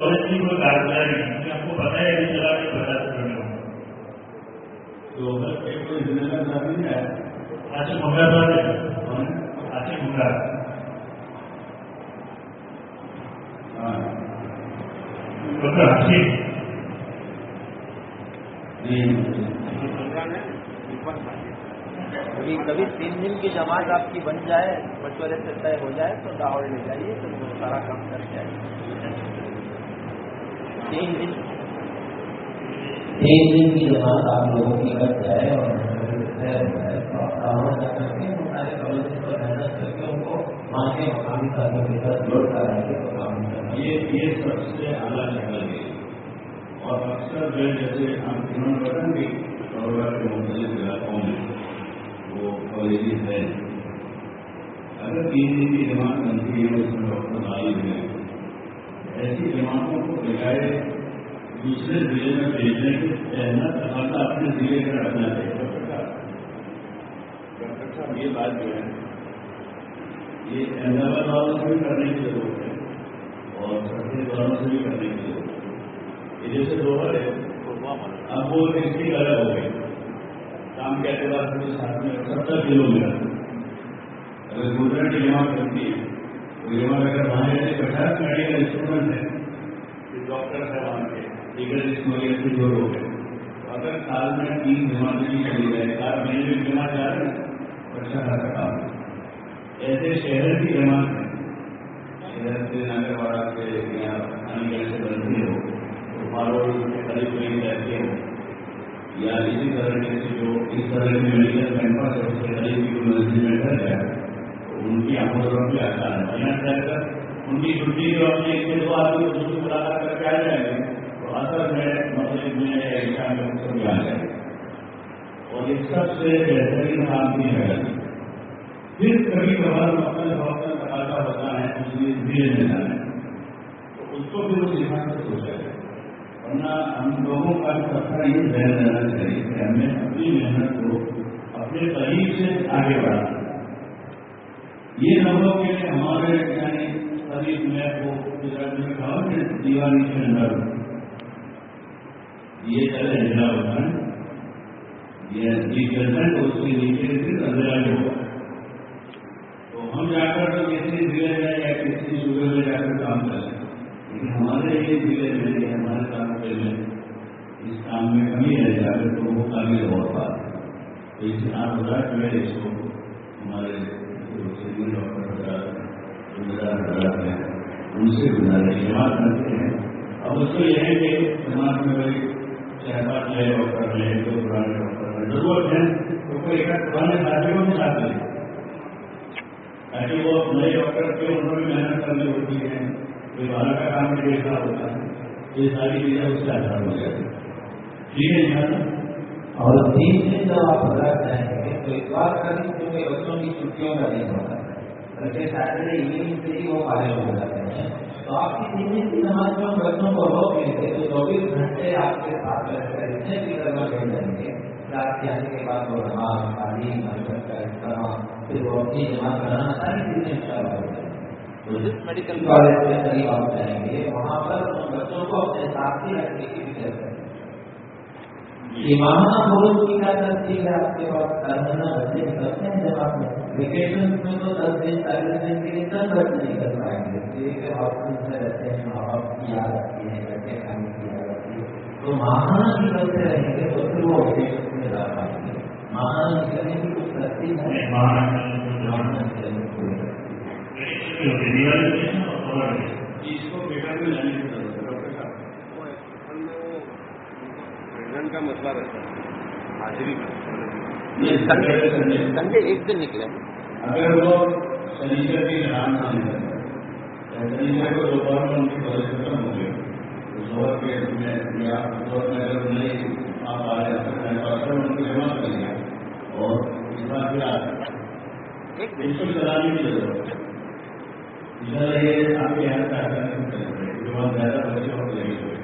کارگزاری آپ کو پتا ہے اس طرح کے پچاس کرنے تو کوئی نہیں ہے آج منگا پر آج منگا ہاں۔ ڈاکٹر حسین کبھی کبھی تین دن کی جماعت آپ کی بن جائے مشورے سے طے ہو جائے تو لاہور لے جائیے تو سارا کام کر کے آئیے۔ تین دن. تین دن کی جماعت آپ لوگوں کی کر جائے اور کو کے ساتھ یہ سب سے اعلیٰ شکل ہے اور اکثر جو ہے، جیسے ہم انہوں نے بتائیں گے کاروبار کے مختلف علاقوں میں وہ کالجز ہے اگر تین دن کی جماعت بنتی ہے اس میں ڈاکٹر غالب ہے ایسی جماعتوں کو بجائے دوسرے ضلع میں بھیجنے کے پہلا تقاضا اپنے ضلع کا رکھنا چاہیے۔ ڈاکٹر صاحب، یہ بات جو ہے، یہ احمدآباد والوں سے بھی کرنے کی ضرورت ہے اور سرحدی والوں سے بھی کرنے کی ضرورت ہے۔ یہ جیسے دوہر ہے، اب وہ ڈسٹرکٹ الگ ہو گئی کام کے اعتبار سے ساتھ میں ستر کلو میٹر اگر گجرات کی جماعت کرتی ہے۔ تو اگر وہاں جیسے پچاس میڈیکل اسٹوڈنٹ ہیں ڈاکٹر ہے وہاں کے لیگل اسٹوڈنٹ سے جو لوگ ہیں اگر سال میں تین جماعتیں بھی چلی جائے چار مہینے میں جماعت جا رہے ہیں تو اچھا خاصا کام ایسے شہر کی جماعت ہے شہر سے نگر واڑا سے یا آنے جانے سے بنتی ہو، تو فارورڈ کے قریب کہیں رہتے ہو یا اسی طرح کے جو اس طرح کے میڈیکل کیمپس ہے اس کے قریب کی کوئی مسجد میں ٹھہر جائے ان کی آمد و رفت بھی آسان ہے یہاں ٹھہر کر ان کی چھٹی جو اپنے ایک کے دو آدمی اس کو ملاقات کر کے آ جائیں گے تو اثر میں مسجد میں یا عشاء میں سب آ جائیں گے اور اس سب سے بہترین کام بھی ہے۔ پھر کبھی کبھار اپنے وقت تقاضا ہوتا ہے، اس لیے دھیرے میں جانا ہے۔ تو اس کو پھر اس لحاظ سے سوچا جائے۔ ورنہ ہم لوگوں کا سفر یہ ذہن رہنا چاہیے کہ ہمیں اپنی محنت کو اپنے قریب سے آگے بڑھانا۔ یہ نہ ہو کہ ہمارے یعنی قریب میں وہ گجرات میں کہا کہ دیوالی کے اندر۔ یہ چلے ضلع ہوتا ہے۔ یہ جی ریپرزینٹ اس کے نیچے سے اندر ہوگا تو ہم جا کر تو کسی ضلع میں یا کسی صوبے میں جا کر کام کر کریں لیکن ہمارے یہ ضلع میں یا ہمارے تعلقے میں اس کام میں کمی رہ جائے تو وہ قابل اور بات ہے۔ تو اس آپ ہزار جو ہے اس کو ہمارے ان سے گزارے جماعت کرتے ہیں۔ اب اس کو یہ ہے کہ جماعت میں کوئی چار پانچ نئے ڈاکٹر ہیں دو پرانے ڈاکٹر ہیں ضرورت ہے تو کوئی ایک پرانے ساتھیوں کے ساتھ لیں تاکہ وہ نئے ڈاکٹر کے انہوں نے محنت کرنی ہوتی ہے، کوئی باہر کا کام بھی دیکھنا ہوتا ہے، یہ ساری چیزیں اس سے آسان ہو جاتی ٹھیک ہے جناب؟ اور تین دن جب آپ بھرا جائیں گے تو اس بات کا بھی کیونکہ بچوں کی چھٹیوں کا دن ہوتا۔ ہے بلکہ سیٹرڈے ایوننگ سے ہی وہ فارغ ہو جاتے ہیں۔ تو آپ کی دن کی نماز میں بچوں کو روک لیں گے تو چوبیس گھنٹے آپ کے ساتھ رہ کر اتنے بھی کرنا چاہ جائیں گے رات کے آنے کے بعد وہ نماز تعلیم مرکز کا اہتمام پھر وہ اپنی جماعت بنانا ساری چیزیں ان شاء اللہ ہو جائیں تو جس میڈیکل کالج کے قریب آپ جائیں گے وہاں پر ان بچوں کو اپنے ساتھ ہی رکھنے کی فکر کریں ایمانہ بولو کی کیا ترتیب ہے آپ کے پاس کرنا بچے نکلتے ہیں جب آپ ویکیشن میں تو دس دن چالیس دن کے لیے دس بچے نکل پائیں گے۔ اس لیے کہ ہاسپٹل سے رہتے ہیں ماں باپ کی یاد آتی ہے بچے کھانے کی یاد آتی ہے تو ماہانہ نکلتے رہیں گے تو پھر وہ ویکیشن میں جا پائیں گے۔ ماہانہ نکلنے کی کچھ ترتیب ہے؟ ماہانہ نکلنے کی کوئی ترتیب اس کو بیٹا میں لانے کی ضرورت ہے ڈاکٹر صاحب پریزنٹ کا مسئلہ رہتا ہے حاضری۔ میں سنڈے ایک دن نکلے۔ اگر وہ سنیچر کی نکلتا سنیچر کو دوپہر میں ان کی کالج ختم ہو گئی زہر کے میں یا زہر میں اگر نہیں آپ آ رہے ہیں تو اثر ان کو جمع کر لیا۔ اور اس بار پھر آ ایک اس کو چلانے کی ضرورت ہے۔ ادھر یہ آپ کے یہاں کا بہت زیادہ بچے اور لگے ہوئے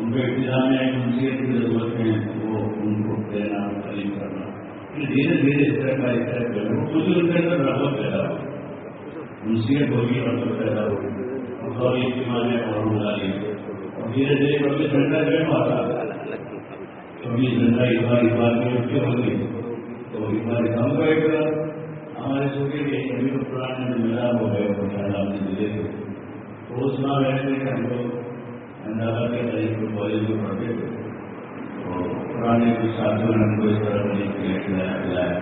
ان کے ابتدا میں ایک منصیت کی ضرورت ہے، وہ ان کو دینا، تعلیم کرنا۔ پھر دھیرے دھیرے اس طرح کا اس طرح لوں کچھ ان کے اندر رغبت پیدا ہوگی منصیت ہوگی رغبت پیدا ہوگی اور سوری اجتماع میں اور ملائی اور دھیرے دھیرے کر کے ٹھنڈا جو آتا کبھی جھنڈا اس بار اس بار میں اٹھے ہو گئی؟ تو اس بار کام کرے گا۔ ہمارے سوچے کہ ابھی تو پرانے ملا ہو گئے اور خیال آپ نے ملے تھے تو اس نام ہم لوگ اندازہ کے قریب کالج میں پڑھتے تھے۔ اور پرانے کچھ ساتھیوں نے ہم کو اس طرح مجھے کھیل کھلایا کھلایا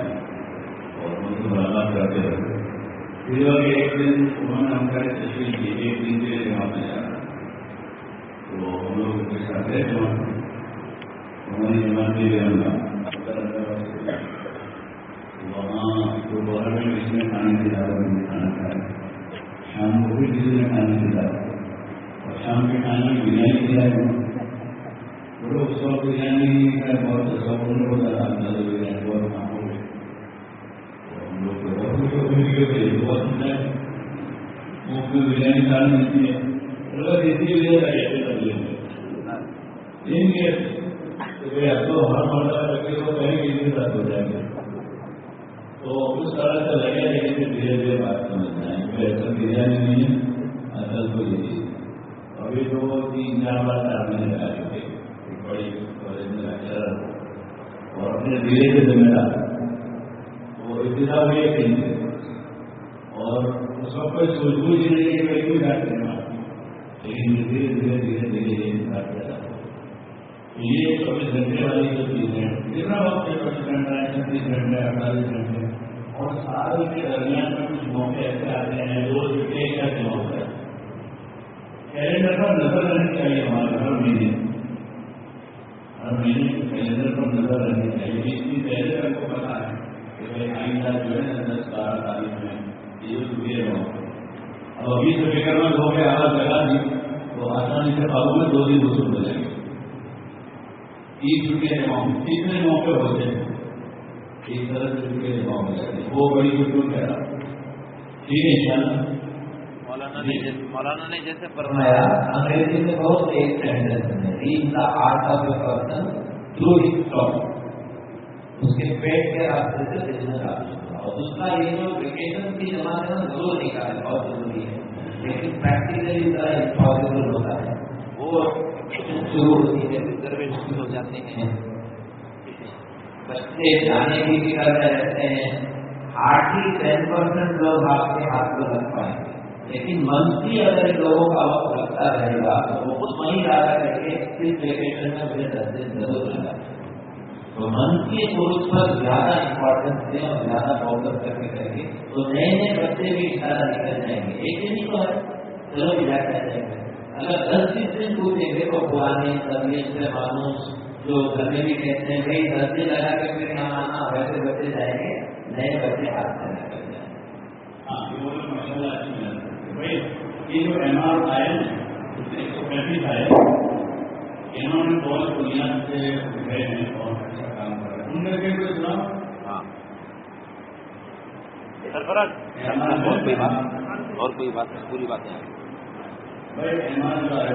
اور ان کو ملاقات کرتے رہے۔ پھر اب ایک دن انہوں نے ہم کا تشکیل کی ایک دن کے لیے وہاں پہ جانا۔ تو ہم لوگ ان کے ساتھ گئے۔ وہاں انہوں نے جمع بھی رہنا وہاں دوپہر میں کسی نے کھانے کی دعوت میں کھانا کھایا۔ شام کو بھی کسی نے کھانے کی دعوت۔ شام کے کھانے میں بریانی کھلائے بولو اس وقت بریانی کا بہت اچھا بول رہا ہوتا اندازہ بریانی، بہت معمول ہے ہم لوگ تو بہت خوش ہو گئے بہت ملا ہے۔ مفت میں بریانی دال ملتی ہے۔ بولو دیسی وجہ کا ایسے کر لیں لیکن یہ۔ تو ہر مرتبہ رکھے وہ کہیں کسی کے ساتھ ہو جائے گا۔ تو اس طرح سے لگے لیکن دھیرے دھیرے بات سمجھنا ہے۔ ایسا بریانی نہیں ہے۔ اصل کو یہ ابھی جو تین چار بار آدمی لگا چکے ایک بڑی کالج میں لیکچر اور اپنے ضلع کے ذمہ دار وہ ابتدا میں کہیں تھے اور اس وقت کوئی سوچ بوجھ نہیں کہ کوئی کوئی گاڑی نہیں لیکن دھیرے دھیرے دھیرے دھیرے یہ انسان پیدا یہ چوبیس گھنٹے والی جو چیز ہے، جتنا وقت ہے چوبیس گھنٹہ ہے چھتیس گھنٹے ہے اڑتالیس گھنٹے، اور سال کے درمیان میں کچھ موقع ایسے آتے ہیں روز ایک ایسے موقع ہے کیلنڈر پر نظر رہنی چاہیے، ہمارے ہر مہینے ہر مہینے کیلنڈر پر نظر رہنی چاہیے۔ بیس دن پہلے ہم کو پتا ہے کہ بھائی آئندہ جو ہے نا، دس بارہ تاریخ میں یہ سویئر ہو اب ابھی سے فکر مند ہو کے آواز لگا دی۔ تو آسانی سے قابو میں دو دن وصول ہو جائیں گے عید کے اماؤنٹ کتنے موقع ہوتے ہیں۔ اس طرح سے کے امام ہو جاتے ہیں۔ وہ بڑی بالکل کہہ رہا ٹھیک ہے ان شاء اللہ مولانا نے جیسے مولانا فرمایا انگریزی میں بہت ایک سینٹینس ہے۔ Art of a person through his اس کے پیٹ کے راستے سے بزنس آپ اور دوسرا یہ جو ویکیشن کی جماعت ہے نا ضرور نکالے بہت ضروری ہے۔ لیکن پریکٹیکلی ذرا امپاسبل ہوتا ہے۔ وہ شروع ہوتی ہے۔ ریزرویشن ہو جاتے ہیں۔ بچے جانے کی فکر میں رہتے ہیں۔ آٹھ ہی ٹین پرسینٹ لوگ آپ کے ہاتھ کو رکھ پائیں۔ گے لیکن منفی اگر ان لوگوں کا وقت لگتا رہے گا تو وہ خود وہیں جا رہا ہے کہ اس ویکیشن میں مجھے دس دن ضرور لگا تو منفی سوچ پر زیادہ امپورٹینس دیں اور زیادہ فوکس کر کے کریں گے تو نئے نئے بچے بھی اشارہ نکل جائیں گے۔ ایک دن تو ہے۔ چلو ملا کر جائیں گے اگر دس بیس دن پوچھیں گے تو پرانے تبلیغ سے مانوس جو گھر میں بھی کہتے ہیں، بھائی، دس دن لگا کے پھر یہاں آنا، ویسے بچے جائیں گے، نئے بچے ہاتھ میں نکل جائیں گے یہ جو ایم آر آئے ایک سو پینتیس آئے انہوں نے بہت بنیاد سے بہت اچھا کام کر رہے ہیں۔ ان میں سنا؟ ہاں۔ سرفراز۔ اور کوئی بات؟ ہاں۔ اور کوئی بات؟ پوری باتیں آئی۔ بھائی ایم آر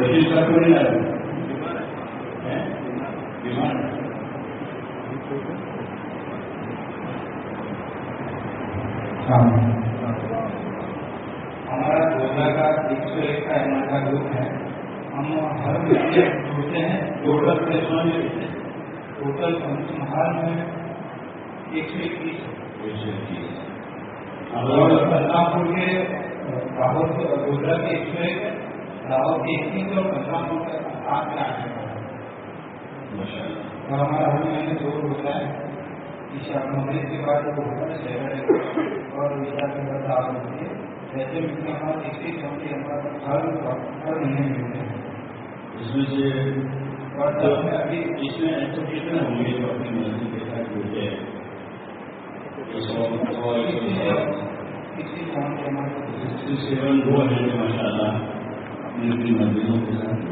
کوشش کا کوئی نہیں آتی ہاں۔ ہمارا روزہ کا ایک سو ایک کا ہمارا گروپ ہے۔ ہم ہر مہینے ہیں جوڑ پیسوں میں ٹوٹل کم سے ہر میں ایک سو اکیس۔ ایک سو اکیس۔ اور اللہ پور کے راہل کے ایک سو ایک ہے اور ہمارا ہر مہینے دو ہوتا ہے عشاء مغرب کے بعد وہ ہوتا ہے اور عشاء کے بعد آگ ہوتی ہے ایسے مقامات اسی چوکی ہمارا ہر ہر مہینے ملتے ہیں۔ اس میں سے ابھی اس میں تو کتنے ہوں گے جو اپنی مرضی کے ساتھ ملتے ہیں؟ سیون دو ہیں ماشاء اللہ کی کے ساتھ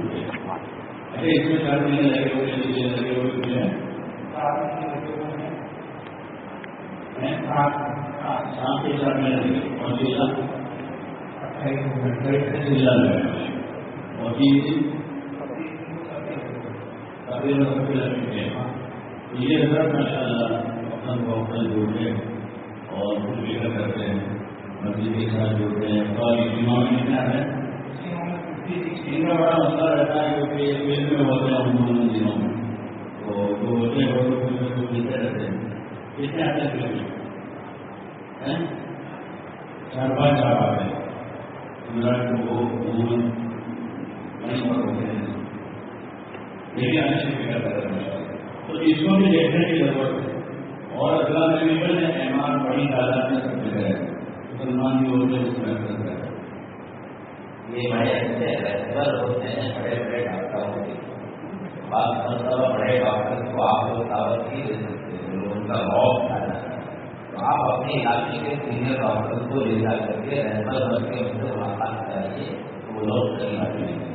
ارے اس میں چار میں لگے یہ سب ماشاء اللہ وقتاً بہت جڑتے ہیں۔ اور کرتے ہیں مسجد کے ساتھ جڑتے ہیں۔ تو اجتماع میں کیا ہے؟ بڑا مسئلہ رہتا ہے چار پانچ یہ تو اس بھی ضرورت ہے اور اللہ نے ایمان بڑی تعداد میں سب جگہ ہے۔ مسلمان بھی ہوتے ہیں، اس میں یہ میں بڑے بڑے ڈاکٹروں کے بعض بڑے ڈاکٹر کو آپ لوگ دعوت تو آپ اپنے علاقے کے سینئر ڈاکٹر کو لے جا کر کے ریسلر بن کے ملاقات کرائیے وہ لوگ چل رہے ہیں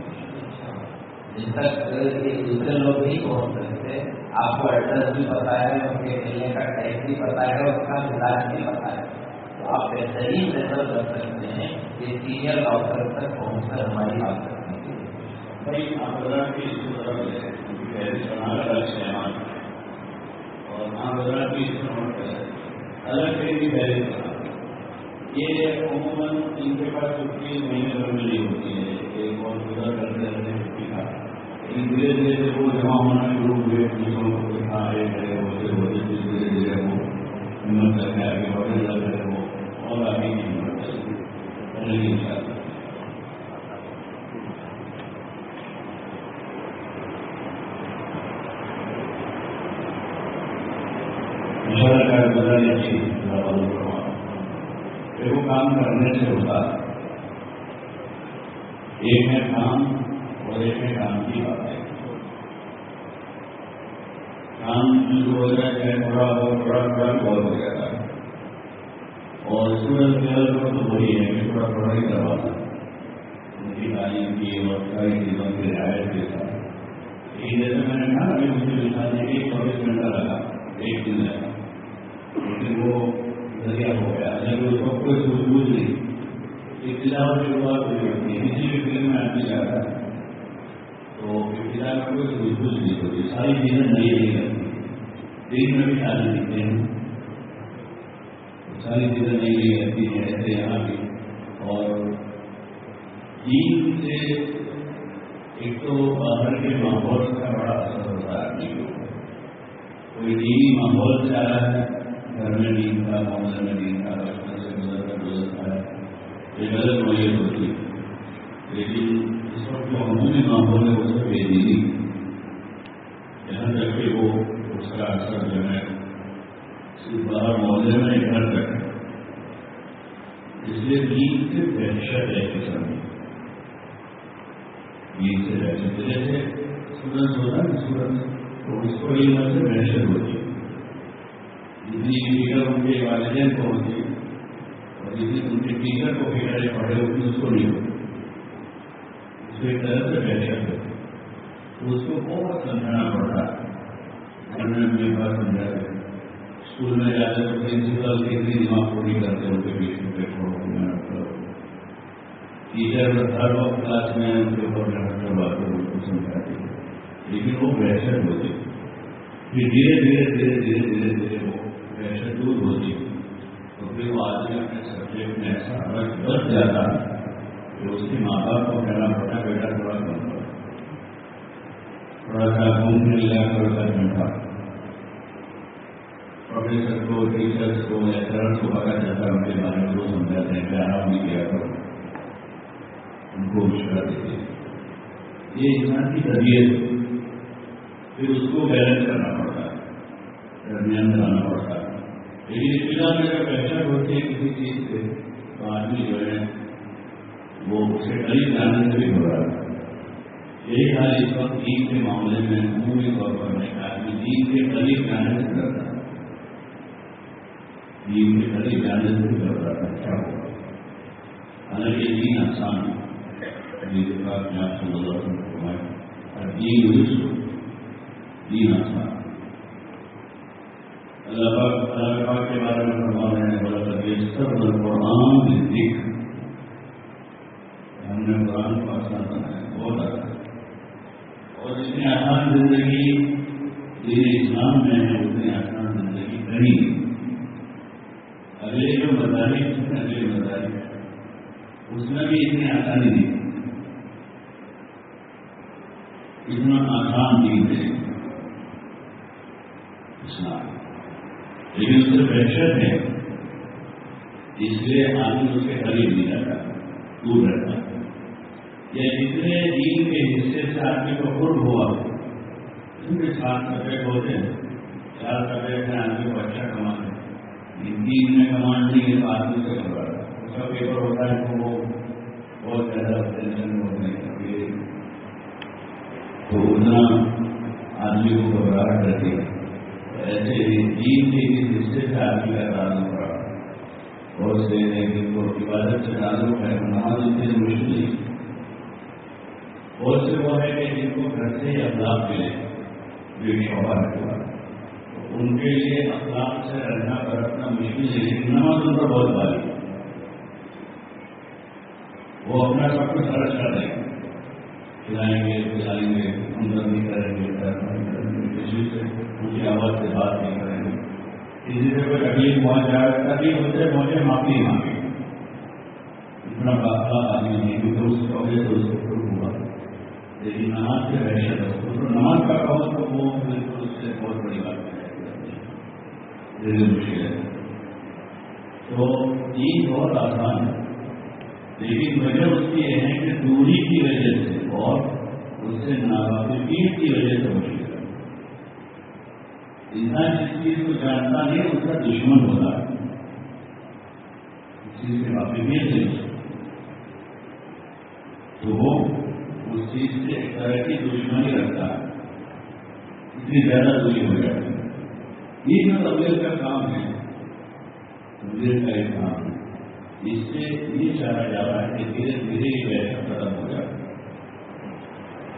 تک دوسرے لوگ نہیں پہنچ سکتے آپ کو ایڈریس بھی پتا ہے، ان کے ملنے کا ٹائم بھی پتا ہے اس کا مزاج بھی پتا ہے۔ آپ بہترین نظر کر سکتے ہیں کہ سینئر ڈاکٹر تک پہنچ کر ہماری بات سے اور الگ یہ عموماً ان کے پاس چھٹی مہینے بھر ملی ہوتی ہے۔ گزر کرتے چھٹی کا دھیرے دھیرے وہ جمع ہونا شروع ہوئے کو ایک ہوتے ہوتے دھیرے دھیرے وہ ہمت مولا بھی کام کرنے سے ہوتا ایک ہے کام اور ایک ہے کام کی بات ہے۔ کام شروع ہو جائے برا ہو برا برا بہت ہو جائے۔ اور اسٹوڈنٹ لیول پر تو وہی ہے کہ تھوڑا تھوڑا ہی کروا تھا ان کی تعلیم کی اور ساری چیزوں کی رعایت کے ساتھ۔ لیکن جیسے میں نے کہا کہ مجھے نشان ہے کہ چوبیس گھنٹہ لگا، ایک دن لگا۔ لیکن وہ ذریعہ ہو گیا۔ جب اس وقت کوئی سوچ بوجھ نہیں ابتدا کی بات ہوئی ہوتی ہے، کسی بھی فلم میں آدمی جاتا ہے، تو ابتدا میں کوئی بوجھ نہیں ہوتی۔ ساری چیزیں نئی نہیں لگتی دن میں بھی شادی دیتے ہیں۔ ساری چیزیں نہیں لی جاتی ہیں، ایسے یہاں بھی۔ اور دین سے ایک تو باہر کے ماحول کا بڑا اثر ہوتا ہے۔ کوئی دینی ماحول سے آ رہا ہے، گھر میں دین تھا معاملے میں دین تھا بچپن سے گزر کر گزر تھا یہ غلط نوعیت ہوتی ہے لیکن اس وقت جو عمومی ماحول ہے وہ سب بے دینی یہاں تک کہ وہ اس کا اثر جو ہے باہر معاملے میں گھر بیٹھا اس لیے نیند سے بہشت ہے کسان نیند سے بہشت جیسے سورج ہونا سورج تو اس کو یہ مت بہشت ہوتی جتنی ٹیچر ان کے والدین کو ہوتی اور جتنی ان کے ٹیچر کو بیٹھے پڑھے ہوتی اس کو نہیں ہوتی اس کو ایک طرح سے بہشت ہوتی اس کو بہت سمجھانا پڑ ہے۔ میرے پاس سمجھا گیا اسکول میں جا کر پرنسپل کتنی دماغ پوری کرتے ان کے بیچ میں میں ٹیچر ہر وقت کلاس میں پیپر میں ہٹ کروا کر ان کو سمجھاتے لیکن وہ پریشر ہوتے پھر دھیرے دھیرے دھیرے دھیرے دھیرے دھیرے وہ پریشر دور ہوتی تو پھر وہ آدمی اپنے سبجیکٹ میں ایسا حرک بس جاتا کہ اس کے ماں باپ کو کہنا پڑتا بیٹا تھوڑا کم تھوڑا سا گھومنے لگا تھوڑا سا بیٹھا پروفیسر کو ٹیچرس کو لیکچرر کو پتا چلتا ہے ان کے بارے میں وہ سمجھاتے ہیں کہ آپ بھی کیا کرو ان کو مشورہ دیتے یہ انسان کی طبیعت پھر اس کو بیلنس کرنا پڑتا ہے درمیان چلانا پڑتا ہے لیکن ابتدا میں اگر پہچان ہوتی ہے کسی چیز سے تو آدمی جو ہے وہ اس کے قریب جانے سے بھی ہو رہا ہے یہی حال اس وقت دین کے معاملے میں عمومی طور پر ہے آدمی دین کے قریب جانے سے ڈرتا ہے دین کے قریب جانے سے بھی ڈرتا ہے کیا ہوگا حالانکہ دین آسان ہے دین کے بعد میں آپ سے نظر فرمائے اور دین یوز دین آسان اللہ پاک اللہ پاک کے بارے میں فرما رہے ہیں بولا کر یہ سب قرآن ذکر ہم نے قرآن کو آسان بنایا بہت آسان اور جتنی آسان زندگی دین اسلام میں ہے اتنی آسان زندگی کہیں نہیں اگلے جو مذاہب اس اگلے مذاہب اس میں بھی اتنی آسانی نہیں۔ اتنا آسان دین ہے۔ اسلام لیکن اس سے وحشت ہے۔ اس لیے آدمی اس کے قریب نہیں رہتا، دور رہتا۔ یا جتنے دین کے حصے سے آدمی کو قرب ہوا ان کے ساتھ سفید ہوتے ہیں۔ چار سفید میں آدمی کو اچھا کماتے دین میں کمان نہیں ہے تو آدمی سے گھبرا اس کا پیپر ہوتا ہے تو وہ بہت زیادہ ٹینشن میں ہوتے ہیں تو اتنا آدمی کو گھبراہٹ رہتی ہے۔ ایسے ہی دین کے اس حصے سے آدمی کا تعلق پڑا بہت سے جن کو عبادت سے تعلق ہے، نماز اتنی مشکل نہیں۔ بہت سے وہ ہے کہ جن کو گھر سے ہی اخلاق ملے جو ایک شعبہ ہے ان کے لیے اخلاق سے رہنا برتنا مشکل ہے لیکن نماز ان پر بہت بھاری ہے۔ وہ اپنا سب کچھ خرچ کر دیں گے۔ کھلائیں گے، پلائیں گے اندر نہیں کریں گے کسی سے ان آواز سے بات نہیں کریں گے۔ کسی سے کوئی تکلیف پہنچ جائے تکلیف ان سے پہنچے، معافی مانگے۔ اتنا باقا آدمی نہیں کیونکہ اس کو تو اس کو ہوا لیکن نماز سے وحشت ہے۔ تو نماز کا کہو تو وہ بالکل اس سے بہت بڑی بات ہے۔ مشکل ہے۔ تو دین بہت آسان ہے۔ لیکن وجہ اس کی یہ ہے کہ دوری کی وجہ سے اور اس سے ناواقفی کی وجہ سے مشکل ہے۔ انسان جس چیز کو جانتا نہیں، اس کا دشمن ہوتا ہے۔ اس چیز سے واقفیت نہیں۔ تو وہ اس چیز سے ایک طرح کی دشمنی رکھتا ہے۔ اتنی زیادہ دوری ہو جاتی ہے۔ یہ جو طبیعت کا کام ہے، طبیعت کا ایک کام ہے، اس سے یہ چاہا جا رہا ہے کہ دھیرے دھیرے یہ ویسا ختم ہو جائے۔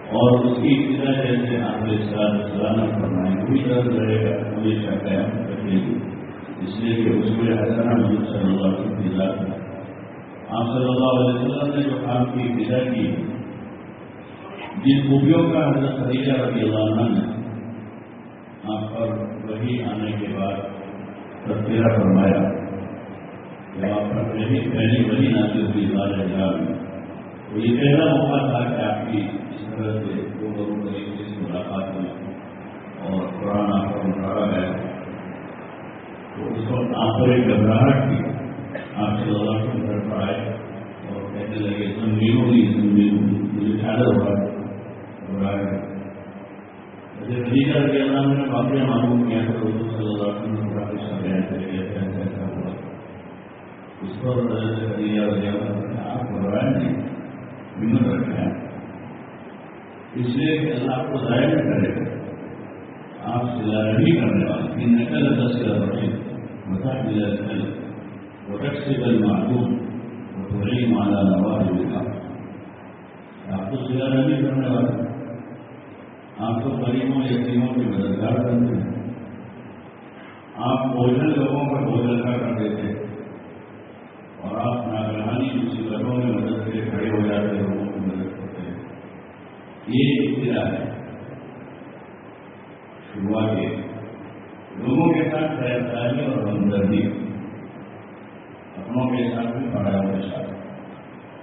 اور اس کی ابتدا جیسے آپ نے سلامت فرمائے پوری طرح رہے گا ہمیشہ قیام رکھے گی۔ اس لیے کہ اس میں حضرت محمد صلی اللہ علیہ کی ذات ہے۔ آپ صلی اللہ علیہ وسلم نے جو کام کی ابتدا کی، جن خوبیوں کا حضرت خدیجہ رضی اللہ عنہ نے آپ پر وہی آنے کے بعد تذکرہ فرمایا کہ آپ کا پہلی پہلی وہی نازل ہوئی بار حجاب میں۔ تو یہ پہلا موقع تھا کہ آپ کی اس طرح سے دو لوگوں طریقے سے ملاقات ہوئی اور قرآن آپ کا مشاورہ گیا۔ تو اس وقت آپ پر ایک گھبراہٹ تھی۔ آپ سے اللہ کے گھر پر آئے اور کہنے لگے زمینوں کی زمین مجھے زیادہ ہو رہا ہے گھبراہٹ رضی اللہ عنہ نے واقعہ معلوم کیا تو حضور صلی اللہ علیہ وسلم کا بیان ایسا ہوا اس پر حضرت خدیجہ رضی اللہ عنہ نے آپ گھبرائیں جی، نہیں ہمت اس لیے کہ اللہ آپ کو ضائع نہیں کرے گا آپ سلا کرنے والے۔ ان نقل دس بڑھے ملا نقل بل معلوم۔ تھوڑی مالا نواز ہوگا آپ کو سلا کرنے والے۔ آپ تو غریبوں یتیموں کی مددگار بنتے ہیں۔ آپ بوجھل لوگوں کا بوجھل کا کر دیتے اور آپ ناگرانی مصیبتوں میں مدد سے کھڑے ہو جاتے ہیں، لوگوں کی مدد کرتے ہیں۔ یہ ابتدا ہے۔ شروعات یہ لوگوں کے ساتھ خیرداری اور ہمدردی۔ اپنوں کے ساتھ بھی بڑا کے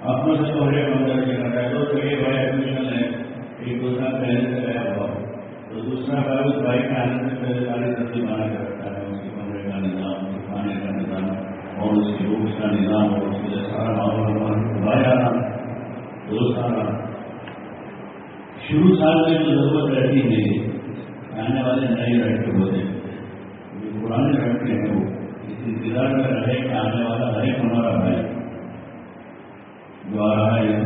اپنوں سے تو ہر ہمدردی کرتا ہے دو جگہ بڑے ایڈمیشن ہے ایک دوسرا پہلے سے گیا ہوا تو دوسرا کاغذ بائک کے آنے سے پہلے سارے سبزی بنا کے رکھتا ہے، اس کے کمرے کا نظام، اس کے کھانے کا نظام اور اس کی روز کا نظام اور اس کے سارا ماحول بھائی آنا دوست آنا شروع سال میں تو ضرورت رہتی ہے آنے والے نئے لڑکے ہوتے جو پرانے لڑکے ہیں وہ۔ اس انتظار میں رہے کہ آنے والا ہر ایک ہمارا بھائی۔ جو آ رہا ہے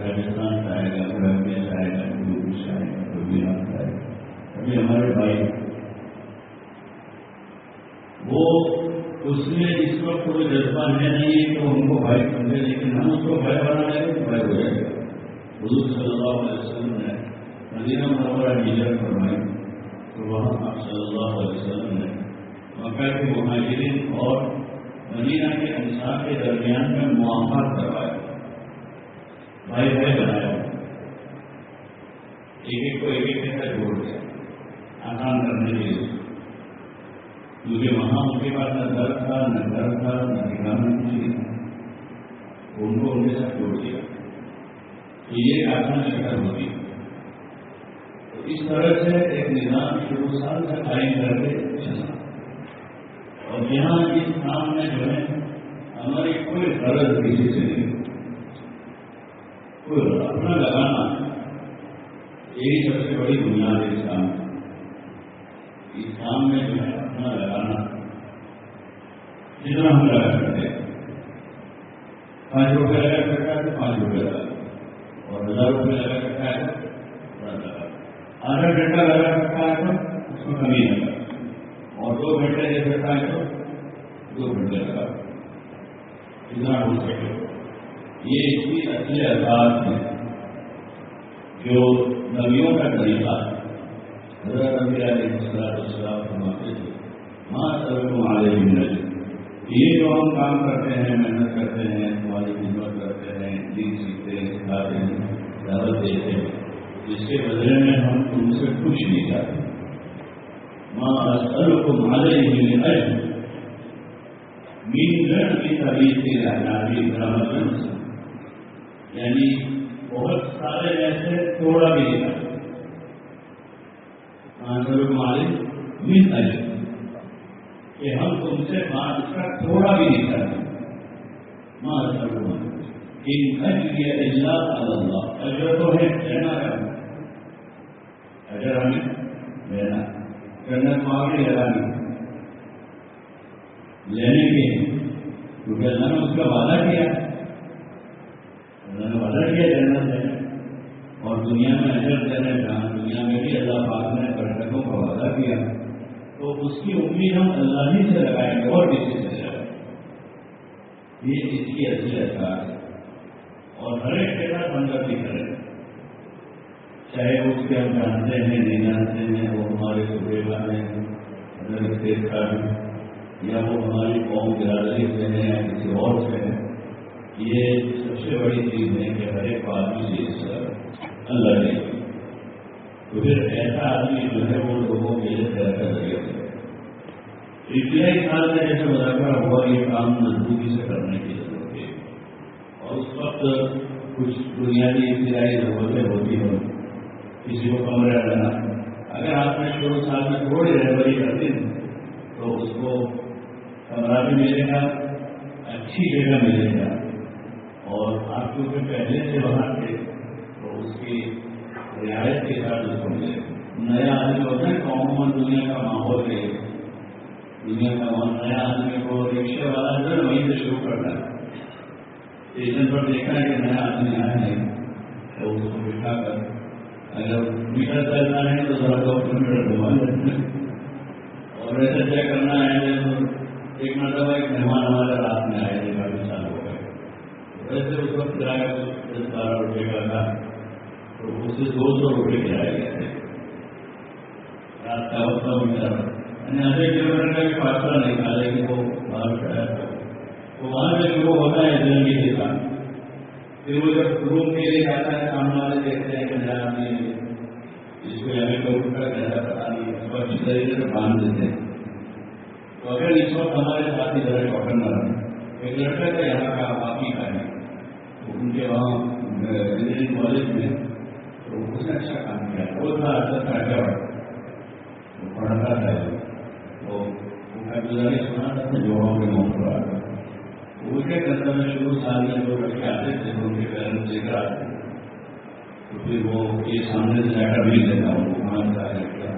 راجستھان سے آئے گا کوئی ایم سے آئے گا کوئی یو سے آئے گا کوئی بہار سے آئے گا ابھی ہمارے بھائی وہ اس میں اس وقت کوئی جذبہ ہے نہیں ہے کہ ان کو بھائی سمجھے، لیکن ہم اس کو بھائی بنا لیں گے تو بھائی ہو جائے گا۔ حضور صلی اللہ علیہ وسلم نے مدینہ منورہ ہجرت فرمائی۔ تو وہاں آپ صلی اللہ علیہ وسلم نے مکہ کے مہاجرین اور مدینہ کے انصار کے درمیان میں معاملات کروایا۔ بھائی بھائی بنایا ایک ایک کو ایک ایک کے جوڑ دیا آسان کرنے کے لیے۔ کیونکہ وہاں ان کے پاس نہ در تھا، نہ گھر تھا، نہ ٹھکانا کچھ نہیں تھا۔ ان کو ان کے ساتھ جوڑ دیا۔ یہ آسان شکر ہوتی اس طرح سے ایک نظام شروع سال سے قائم کر کے چلا۔ اور یہاں اس کام میں جو ہے، ہماری کوئی غرض کسی سے نہیں۔ کوئی اپنا لگانا یہی سب سے بڑی بنیاد ہے اس کام اس کام میں جو ہے اپنا لگانا جتنا ہم لگا سکتے ہیں پانچ روپے لگا سکتا ہے تو پانچ روپے لگا اور ہزار روپے لگا سکتا ہے تو آدھا گھنٹہ لگا سکتا ہے تو اس میں کمی لگا اور دو گھنٹے دے سکتا ہے تو دو گھنٹے لگا اتنا ہو سکے یہ اس کی اصل احساس ہے جو نبیوں کا طریقہ ہے حضرت نبی علیہ السلام السلام فرماتے تھے۔ ماں سب کو مارے یہ جو ہم کام کرتے ہیں، محنت کرتے ہیں، تمہاری خدمت کرتے ہیں، دین سیکھتے ہیں، سکھاتے ہیں، دعوت دیتے ہیں جس کے بدلے میں ہم تم سے کچھ نہیں چاہتے۔ ماں اصل کو مارے مل مین گھر کی طبیعت کی رہنا بھی برامد یعنی بہت سارے ایسے توڑا بھی نہیں کرتے۔ مالک مل آئے کہ ہم تم سے بات کا تھوڑا بھی نہیں کرتے۔ ماں ان اللہ، اجر تو ہے رہنا اجر ہمیں لینا جنت کو آگے لینے یعنی کے کیونکہ اللہ نے اس کا وعدہ کیا۔ اللہ وعدہ کیا جنت دینے اور دنیا میں اجر دینے کا دنیا میں بھی اللہ پاک نے برکتوں کا وعدہ کیا۔ تو اس کی امید ہم اللہ ہی سے لگائیں گے اور کسی سے لگائیں گے یہ اس کی اصلی احساس ہے۔ اور ہر ایک کے ساتھ ہمدردی کریں چاہے اس کے ہم جانتے ہیں، نہیں جانتے ہیں، وہ ہمارے صوبے کا ہے ادر اسٹیٹ کا یا وہ ہماری قوم برادری سے ہے یا کسی اور سے ہے یہ سب سے بڑی چیز ہے کہ ہر ایک آدمی سے اس اللہ نے تو پھر ایسا آدمی جو ہے وہ لوگوں کے لیے طرح کا ذریعہ ابتدائی سال میں جیسے مذاکرہ ہوا یہ کام مضبوطی سے کرنے کی ضرورت ہے۔ اور اس وقت کچھ بنیادی ابتدائی ضرورتیں ہوتی ہوں کسی کو کمرہ لینا اگر آپ نے شروع سال میں تھوڑی رہبری کرتی تو اس کو کمرہ بھی ملے گا، اچھی جگہ ملے گا۔ اور آپ کیونکہ پہلے سے وہاں تھے تو اس کی رعایت کے ساتھ اس کو ملے۔ نیا آدمی ہوتا ہے عموماً دنیا کا ماحول ہے۔ دنیا کا ماحول نیا آدمی کو رکشے والا جو ہے وہیں سے شروع کرنا ہے۔ اسٹیشن پر دیکھا ہے کہ نیا آدمی آیا ہے۔ تو اس کو بٹھا کر اگر میٹر چلنا ہے تو ذرا دو کلو میٹر گھما اور ویسے طے کرنا ہے ایک مرتبہ ایک مہمان ہمارے رات میں آئے تھے۔ کافی سال ویسے اس وقت کرایہ دس بارہ روپئے کا تھا، تو اس سے دو سو روپئے کرائے گئے تھے رات کا وقت میٹر یعنی آدھے کلو میٹر کا فاصلہ نہیں تھا لیکن وہ باہر کھڑا تھا۔ تو وہاں سے شروع ہوتا ہے زندگی کے ساتھ۔ پھر وہ جب روم کے لیے جاتا ہے، سامنے والے دیکھتے ہیں کہ نیا آدمی اس کو ہمیں کو اٹھ کر پتا نہیں اس کو اچھی طریقے سے باندھ دیتے ہیں۔ تو اگر اس وقت ہمارے ساتھی ذرا پکڑ نہ رہے، ایک لڑکا کا یہاں کا باقی کا ہے ان کے وہاں انجینئرنگ کالج میں تو اس نے اچھا کام کیا۔ وہ تھا اچھا تھا وہ پڑھتا تھا۔ تو وہ کا گزاری سنا تھا جوڑوں کے منہ پر آتا ان کے کرتا میں شروع سال میں جو لڑکے آتے تھے ان کے پیرنٹس لے کر آتے تو پھر وہ یہ سامنے سے جا کر بھی دیتا ہوں کھانا کا کیا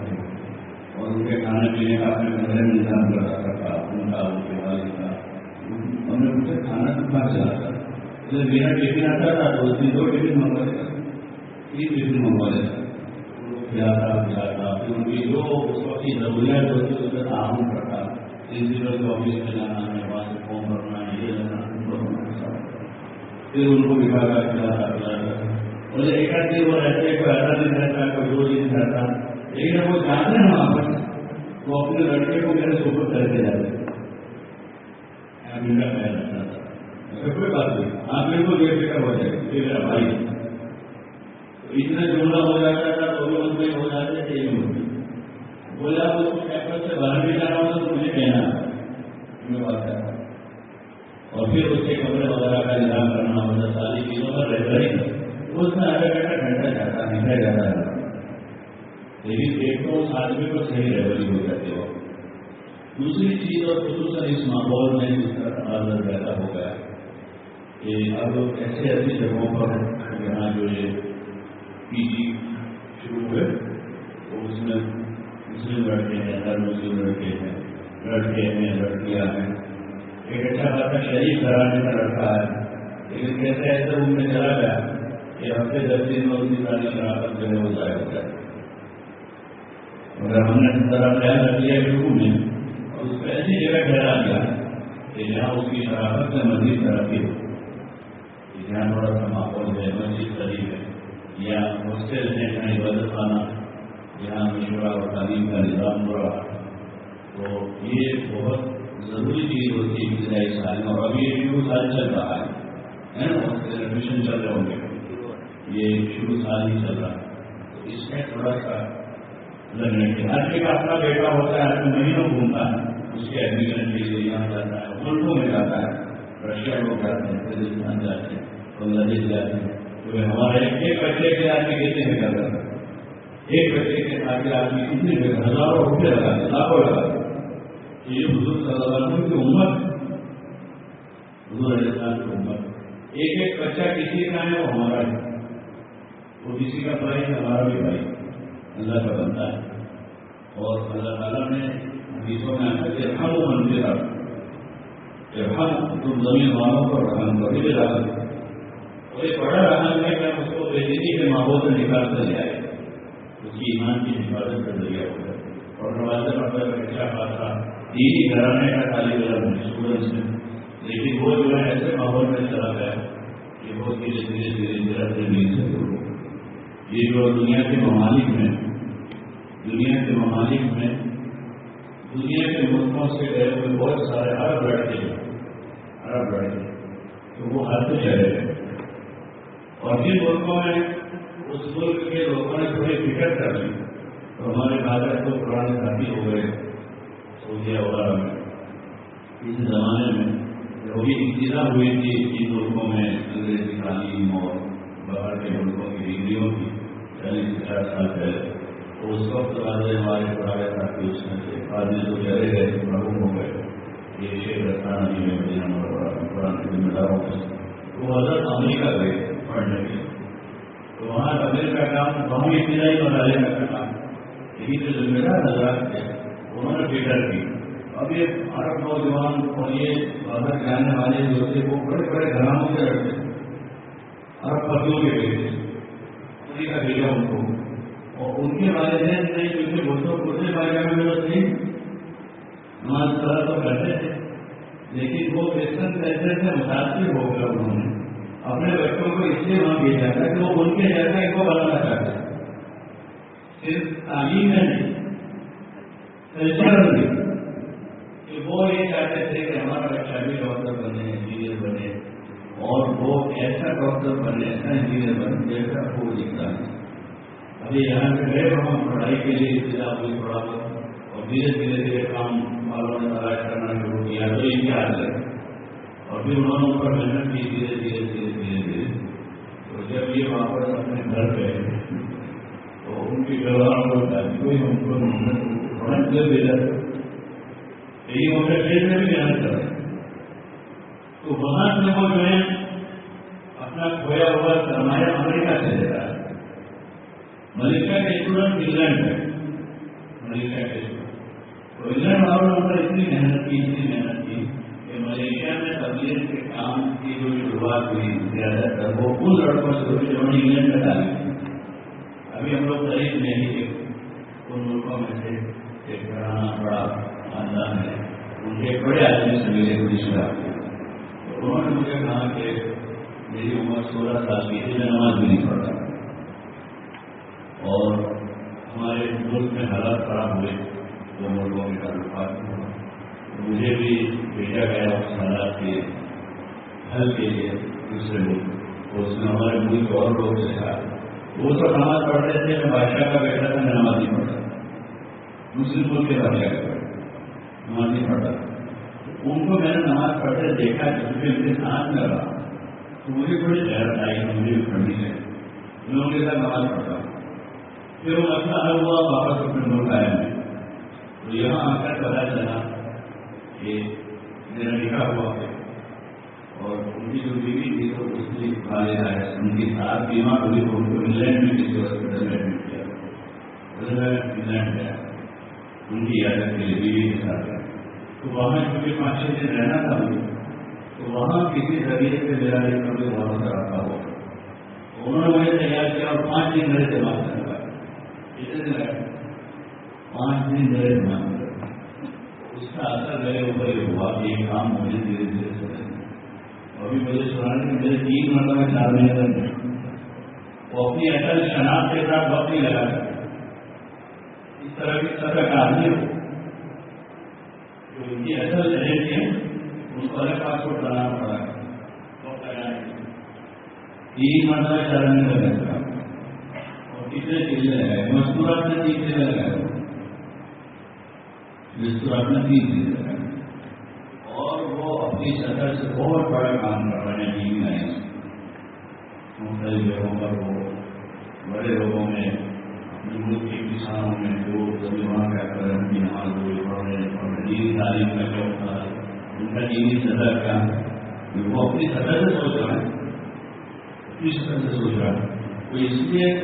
اور ان کے کھانے پینے کا اپنے گھر میں انتظام کر کرتا کرتا ان کا ان کے والد کا ہم نے ان پوچھا کھانا تو کہاں سے لاتا جب میرا ٹفن آتا تھا، تو اس دن دو ٹفن منگوا لیتا تین ٹفن منگوا لیتا کھلاتا کھلاتا پھر ان کی جو اس وقت کی ضروریات ہوتی اس کا تعاون کرتا پرنسپل کے آفس میں جانا ہے وہاں سے فون کرنا ہے یہ لینا پھر ان کو کرنا۔ سب پھر ان کو بگاڑا کھلاتا اور ایک آدھ دن وہ رہتے، کوئی آدھا دن رہتا، کوئی دو دن رہتا۔ لیکن وہ جانتے ہیں وہاں پر۔ وہ اپنے لڑکے کو میرے سوپر کر کے جاتے میرا خیال رکھنا تھا کوئی بات نہیں۔ آپ بالکل بے فکر ہو جائے۔ یہ میرا بھائی اتنا جملہ ہو جاتا تھا، تو بھی ان میں ہو جاتے تھے۔ یہ ہوتی بولا آپ اس کو سے باہر بھی جانا ہوتا، تو مجھے کہنا۔ میں بات کر رہا اور پھر اس کے کپڑے وغیرہ کا نظام کرنا ہوتا، ساری چیزوں پر رہتا ہی۔ اس میں آدھا گھنٹہ گھنٹہ جاتا نکلا جاتا۔ ہے لیکن ایک تو اس آدمی کو صحیح ریوری ہو جاتے ہو دوسری چیز اور خصوصاً اس ماحول میں جس طرح تناظر پیدا ہو گیا۔ کہ اب ایسے ایسی جگہوں پر یہاں جو یہ پی جی شروع ہوئے تو اس میں مسلم لڑکے ہیں غیر مسلم لڑکے ہیں لڑکے ہیں، لڑکیاں ہیں۔ ایک اچھا بات ہے شریف کرانے کا لڑکا ہے، لیکن کیسے ایسے ان میں چلا گیا کہ ہفتے دس دن میں ان کی ساری شرافت جو ہے وہ ضائع ہو جائے۔ مگر ہم نے اس طرح خیال رکھ لیا شروع میں اور اس کو ایسی جگہ ٹھہرا دیا کہ جہاں اس کی شرافت میں مزید ترقی ہو۔ کہ جہاں تھوڑا سا ماحول ہے مسجد قریب ہے۔ یا ہاسٹل ہے جہاں عبادت خانہ۔ جہاں مشورہ اور تعلیم کا نظام ہو رہا تو یہ بہت ضروری چیز ہوتی ہے ابتدائی سال میں، اور ابھی یہ شروع سال چل رہا ہے۔ ایڈمیشن چل رہے ہوں گے۔ یہ شروع سال ہی چل رہا ہے۔ تو اس میں تھوڑا سا لگنے کے ہر ایک اپنا بیٹا ہوتا ہے، ہر مہینوں گھومتا ہے۔ اس کے ایڈمیشن کے لیے یہاں جاتا ہے ملکوں میں جاتا ہے۔ رشیا لوگ جاتے ہیں پاکستان جاتے ہیں۔ ہمارے ایک بچے کے آدمی کتنے میں کر رہا ایک بچے کے آگے آدمی کتنے میں ہزاروں روپئے لگا لاکھوں لگا یہ حضور صلی اللہ علیہ وسلم کی امت حضور علیہ السلام کی امت ایک ایک بچہ کسی کا ہے، وہ ہمارا ہے۔ وہ کسی کا بھائی ہمارا بھی بھائی اللہ کا بنتا ہے۔ اور اللہ تعالیٰ نے حدیثوں میں آتا کہ ہم وہ منزل آتے کہ ہم تم زمین والوں کو رحم کر بھی رحم اور بڑا رحم ہے کہ ہم اس کو بےدینی کے ماحول سے نکال کر لے آئے۔ اس کی ایمان کی حفاظت کا ذریعہ ہو گیا۔ اور نوازے مطلب اچھا خاصا دینی گھرانے کا طالب علم ہے اسٹوڈنٹس میں لیکن وہ جو ہے، ایسے ماحول میں چلا گیا کہ وہ دھیرے دھیرے دھیرے دھیرے اپنے دین سے دور یہ جو دنیا کے ممالک میں، دنیا کے ممالک میں، دنیا کے ملکوں سے گئے ہوئے بہت سارے عرب لڑکے ہیں۔ عرب لڑکے۔ تو وہ ہر سے چلے گئے۔ اور جن ملکوں میں اس ملک کے لوگوں نے تھوڑی فکر کر لی، تو ہمارے بادل کو پرانے ساتھی ہو گئے سعودیہ وغیرہ میں۔ اس زمانے میں جو بھی ابتدا ہوئی تھی، ان ملکوں میں انگریزی تعلیم اور باہر کے ملکوں کی ڈگریوں کی یعنی چالیس پچاس سال پہلے۔ تو اس وقت والے ہمارے پرانے ساتھی اس میں سے آدمی تو چلے گئے مرحوم ہو گئے۔ یہ شیخ رسان علی میں مدینہ پرانے ذمہ داروں میں تو حضرت امریکہ گئے۔ پڑھنے کے تو وہاں امریکہ کا کام وہاں بھی ابتدائی مرحلے کا کام یہی جو ذمہ دار حضرات تھے، انہوں نے فکر کی۔ اب یہ عرب نوجوان اور یہ باہر جانے والے جو تھے، وہ بڑے بڑے گھرانوں سے رہتے عرب پتیوں کے بیٹے انہیں کا بھیجا ان کو۔ اور ان کے والدین نے کیونکہ وہ تو کرتے پائے میں ضرورت نہیں نماز پڑھا تو کرتے تھے۔ لیکن وہ کرسچن کلچر سے متاثر ہو گیا انہوں نے۔ اپنے بچوں کو اس لیے وہاں بھیجا تھا کہ وہ ان کے جیسا ایک کو بنانا چاہتے صرف تعلیم ہے نہیں کلچر نہیں کہ وہ یہ چاہتے تھے کہ ہمارا بچہ بھی ڈاکٹر بنے انجینئر بنے، اور وہ ایسا ڈاکٹر بنے، ایسا انجینئر بنے جیسا وہ دکھتا ہے۔ ابھی یہاں سے گئے ہم پڑھائی کے لیے ابتدا ہوئی تھوڑا بہت، اور دھیرے دھیرے دھیرے کام والوں نے تلاش کرنا شروع کیا، تو یہ کیا ہے؟ اور پھر انہوں نے اوپر محنت کی، دھیرے دھیرے دھیرے دھیرے دھیرے۔ تو جب یہ واپس اپنے گھر گئے، تو ان کی ویوہار کو کوئی ہم کو محنت محنت دے بھیجا یہی ہوٹل ٹرین میں بھی محنت کر تو وہاں سے وہ جو ہے، اپنا کھویا ہوا سرمایہ امریکہ سے لے رہا ہے۔ ملیکا کے اسٹوڈنٹ انگلینڈ ہے ملیکا کے اسٹوڈنٹ۔ تو انگلینڈ والوں نے اتنی محنت کی اتنی محنت کی ملیشیا میں تبلیغ کے کام کی جو شروعات ہوئی، زیادہ تر وہ ان لڑکوں سے ہوئی جنہوں نے انگلینڈ میں ڈالی ابھی ہم لوگ قریب میں ہی ان ملکوں میں سے ایک گھرانا بڑا خاندان ہے۔ ان کے ایک بڑے آدمی سے ملے کو رشتہ تو انہوں نے مجھے کہا کہ میری عمر سولہ سال کی تھی میں نماز بھی نہیں پڑھتا اور ہمارے ملک میں حالات خراب ہوئے۔ دو ملکوں کے تعلقات مجھے بھی بھیجا گیا اس حالات کے حل کے لیے دوسرے ملک اس میں ہمارے ملک اور لوگ سے وہ تو نماز پڑھتے تھے، میں بادشاہ کا بیٹا تھا، میں نماز نہیں پڑھتا۔ مسلم ملک کے بادشاہ کا بیٹا۔ نماز نہیں پڑھتا۔ ان کو میں نے نماز پڑھتے دیکھا کیونکہ ان کے ساتھ میں رہا۔ تو مجھے تھوڑی حیرت آئی، مجھے بھی پڑھنی ہے ان لوگوں کے ساتھ نماز پڑھتا پھر وہ مسئلہ حل ہوا، واپس اپنے ملک آیا میں تو یہاں آ کر پتا چلا کہ میرا لکھا ہوا ہے۔ اور ان کی جو بیوی تھی تو اس کی والدہ ہے۔ ان کی ساتھ بیمار ہوئی تو ان کو انگلینڈ میں کسی ہاسپٹل میں ایڈمٹ کیا انگلینڈ گیا ان کی عادت کے لیے بیوی کے ساتھ۔ گیا تو وہاں کیونکہ پانچ چھ دن رہنا تھا مجھے تو وہاں کسی ذریعے سے میرا ایک کبھی وہاں سے رکھا ہوا۔ انہوں نے مجھے تیار کیا اور پانچ دن میرے دماغ سے لگا۔ کتنے دن لگا پانچ دن میرے دماغ میں اس کا اثر میرے اوپر یہ ہوا کہ یہ کام مجھے دھیرے دھیرے سمجھ ابھی مجھے سنانے کہ میرے تین مرتبہ چار مہینے تک وہ اپنی اصل شناخت کے ساتھ وقت نہیں لگا سکتے اس طرح کی طرح کا آدمی ہو۔ جو ان کی اصل رہے ہیں ان کو الگ پاس پاسپورٹ بنانا پڑا۔ وقت لگانے تین مرتبہ چار مہینے لگا۔ اور کتنے چیزیں لگائے مزدور نے تین چیزیں لگائے مزدور نے تین چیزیں لگائے اور وہ اپنی سطح سے بہت بڑا کام کر رہے ہیں جی، ٹیم لائن مختلف جگہوں پر وہ بڑے لوگوں میں، اپنے ملک کے کسانوں میں جو کبھی وہاں کیا کر رہے ہیں ان کی نماز پڑھ رہے ہیں اور دینی تعلیم کا کیا ہوتا ہے، ان کا دینی سطح کیا ہے؟ وہ اپنی سطح سے سوچ رہا ہے اپنی سطح سے سوچ رہا ہے تو اس لیے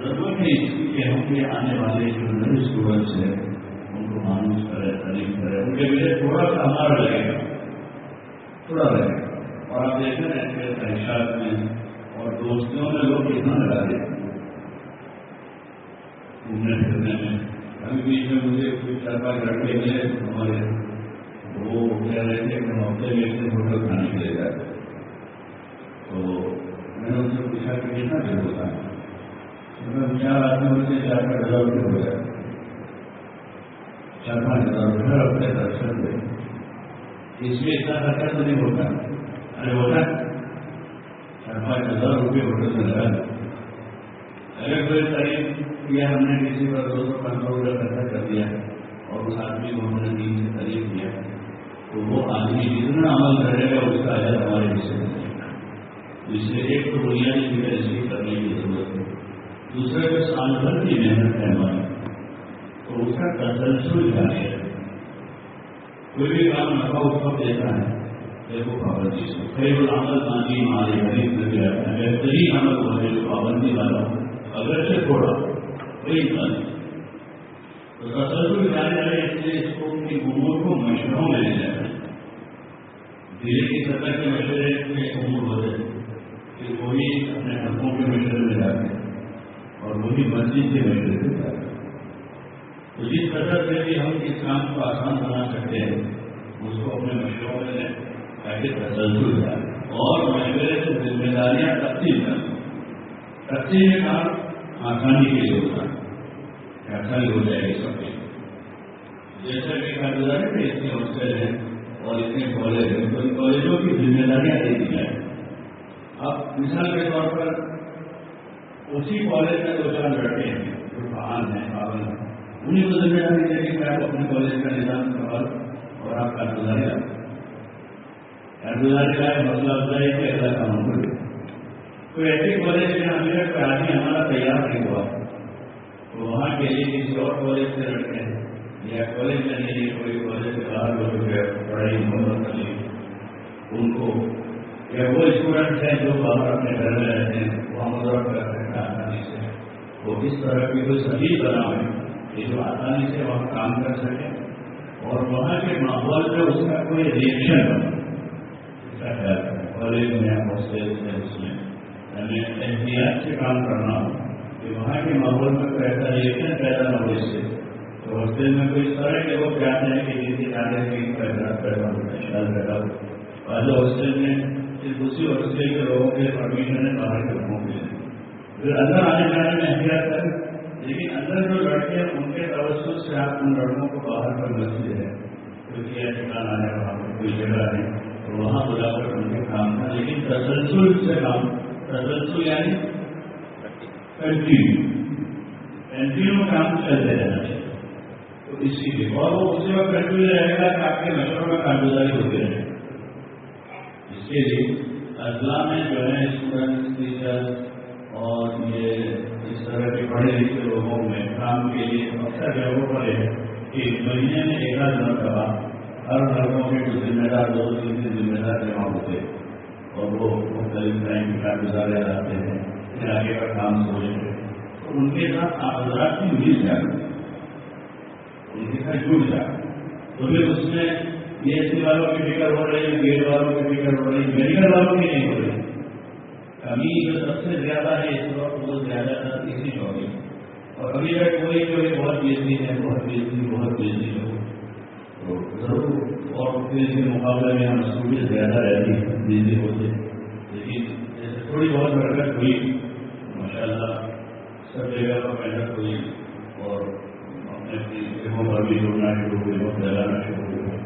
ضرورت ہے، اس کی کہ ہم یہ آنے والے جو نئے اسٹوڈنٹس ہیں مانوس کرے تعلیم کرے، ان کے لیے تھوڑا سا ہمارا لگے گا۔ تھوڑا لگے گا۔ اور آپ دیکھ رہے ہیں کہ خواہشات میں اور دوستوں میں لوگ کتنا لگا دے گھومنے پھرنے میں۔ ابھی بیچ میں مجھے چار پانچ لڑکے ملے ہمارے وہ کہہ رہے تھے کہ ہم ہفتے میں ایک دن ہوٹل کھانے کے لیے جاتے تو میں نے ان سے پوچھا کہ کتنا دیر ہوتا ہے؟ چار آدمی سے چار پانچ ہزار روپئے ہو جائے چار پانچ ہزار روپئے اپنے درشن دے۔ اس میں اتنا خرچہ تو نہیں ہوتا۔ ارے ہوتا چار پانچ ہزار روپئے ہوٹل میں لگا اگر کوئی تعریف کیا ہم نے کسی پر دو سو پانچ سو روپئے خرچہ کر دیا؟ اور اس آدمی کو ہم نے دین سے تعریف کیا تو وہ آدمی جتنا عمل کرے گا، اس کا اجر ہمارے حصے میں اس لیے ایک تو بنیادی کی کرنے کی ضرورت ہے۔ دوسرے کو سال بھر کی محنت ہے ہماری۔ اس کا تسلسل جاری ہے کوئی بھی کام نفا اس وقت دیتا ہے۔ دیکھو پابندی سے خیر العمل گاندھی ہمارے غریب میں بھی آتا ہے۔ بہترین عمل وہ ہے جو پابندی والا ہو۔ اگر سے تھوڑا کوئی انسان تو تسلسل جاری رہے اس لیے اس کو ان کی امور کو مشوروں میں لے جاتا ہے۔ دلی کی سطح کے مشورے میں امور ہو جائے۔ کہ وہی اپنے حقوں کے مشورے میں جاتے ہیں اور وہی مسجد کے مشورے سے جاتے ہیں تو جس طرح سے بھی ہم اس کام کو آسان بنا سکتے ہیں، اس کو اپنے مشوروں میں تاکہ تسلسل جائے۔ اور مشورے سے ذمہ داریاں تقسیم کریں تقسیم کام آسانی کے لیے ہوتا ہے۔ آسانی ہو جائے گی سب کے جیسا کہ کہا جا رہا ہے کہ اتنے ہاسٹل ہیں اور اتنے کالج ہیں، تو ان کالجوں کی ذمہ داریاں دے دی جائیں اب مثال کے طور پر اسی کالج میں دو چار لڑکے ہیں، جو فعال ہیں پابند ہیں۔ انہیں کو ذمہ داری دے کہ آپ اپنے کالج کا نظام سنبھال اور آپ کا گزاریا کارگزاری کا مسئلہ ہوتا ہے کہ اگلا کام کرے۔ کوئی ایسے کالج میں ہمیں کوئی آدمی ہمارا تیار نہیں ہوا تو وہاں کے لیے کسی اور کالج سے لڑکے ہیں یا کالج میں نہیں، کوئی کالج سے باہر ہو چکے پڑھائی محبت کر لی ان کو یا وہ اسٹوڈنٹ ہیں جو باہر اپنے گھر میں رہتے ہیں وہاں مدرب کرتے ہیں سے وہ کس طرح کی کوئی سبھی بنا ہے کہ جو آسانی سے وہاں کام کر سکیں اور وہاں کے ماحول میں اس کا کوئی ریئیکشن بنا اس کا خیال کالج میں ہاسٹل میں اس میں۔ ہمیں احتیاط سے کام کرنا ہو۔ کہ وہاں کے ماحول میں کوئی ایسا ریئیکشن پیدا نہ ہو اس سے۔ تو ہاسٹل میں کوئی اس طرح کے لوگ چاہتے ہیں کہ جن کے جانے سے پیدا پیدا ہو، خیال پیدا ہو۔ بعض ہاسٹل میں دوسری ہاسٹل کے لوگوں کے پرمیشن ہے، باہر کے لوگوں کے لیے۔ پھر اندر آنے جانے میں احتیاط کریں لیکن اندر جو لڑکے ہیں، ان کے توسط سے آپ ان لڑکوں کو باہر پر مسجد ہے کیونکہ یہ ٹھکانا ہے وہاں پر کوئی جگہ ہے تو وہاں بلا کر ان کے کام تھا۔ لیکن تسلسل سے کام تسلسل یعنی کنٹینیو۔ کنٹینیو کام چلتے رہنا چاہیے۔ تو اسی لیے۔ اور وہ اسی وقت کنٹینیو رہے گا کہ آپ کے مشوروں میں کارگزاری ہوتی رہے۔ اس کے لیے اضلاع میں جو ہے اسٹوڈنٹ ٹیچر اور یہ اس طرح کے پڑھے لکھے لوگوں میں کام کے لیے اکثر جگہوں پر ہے کہ مہینے میں ایک آدھ مرتبہ ہر لڑکوں کے کچھ ذمہ دار دو تین دن ذمہ دار جمع ہوتے اور وہ مختلف ٹائم کی کارگزارے آتے ہیں، پھر آگے کا کام سوچتے تو ان کے ساتھ آپ حضرات کی مل جائے۔ ان کے ساتھ جڑ جائے۔ تو پھر اس میں یہ ایسی والوں کی فکر ہو رہی ہے گیٹ والوں کی فکر ہو رہی ہے میڈیکل والوں کی نہیں ہو رہی۔ کمی جو سب سے زیادہ ہے، اس وقت وہ زیادہ تر اسی چوکی اور ابھی تک کوئی جو ہے، بہت بیزی ہے، بہت بیزی بہت بیزی ہو تو ضرور اور پھر اس کے مقابلے میں ہم اسٹوڈنٹ زیادہ رہتی ہے بیزی ہوتے لیکن تھوڑی بہت برکت ہوئی ماشاء اللہ سب جگہ پر محنت ہوئی اور اپنے فلموں پر بھی جڑنا شروع ہوئی اور پھیلانا شروع ہوئی۔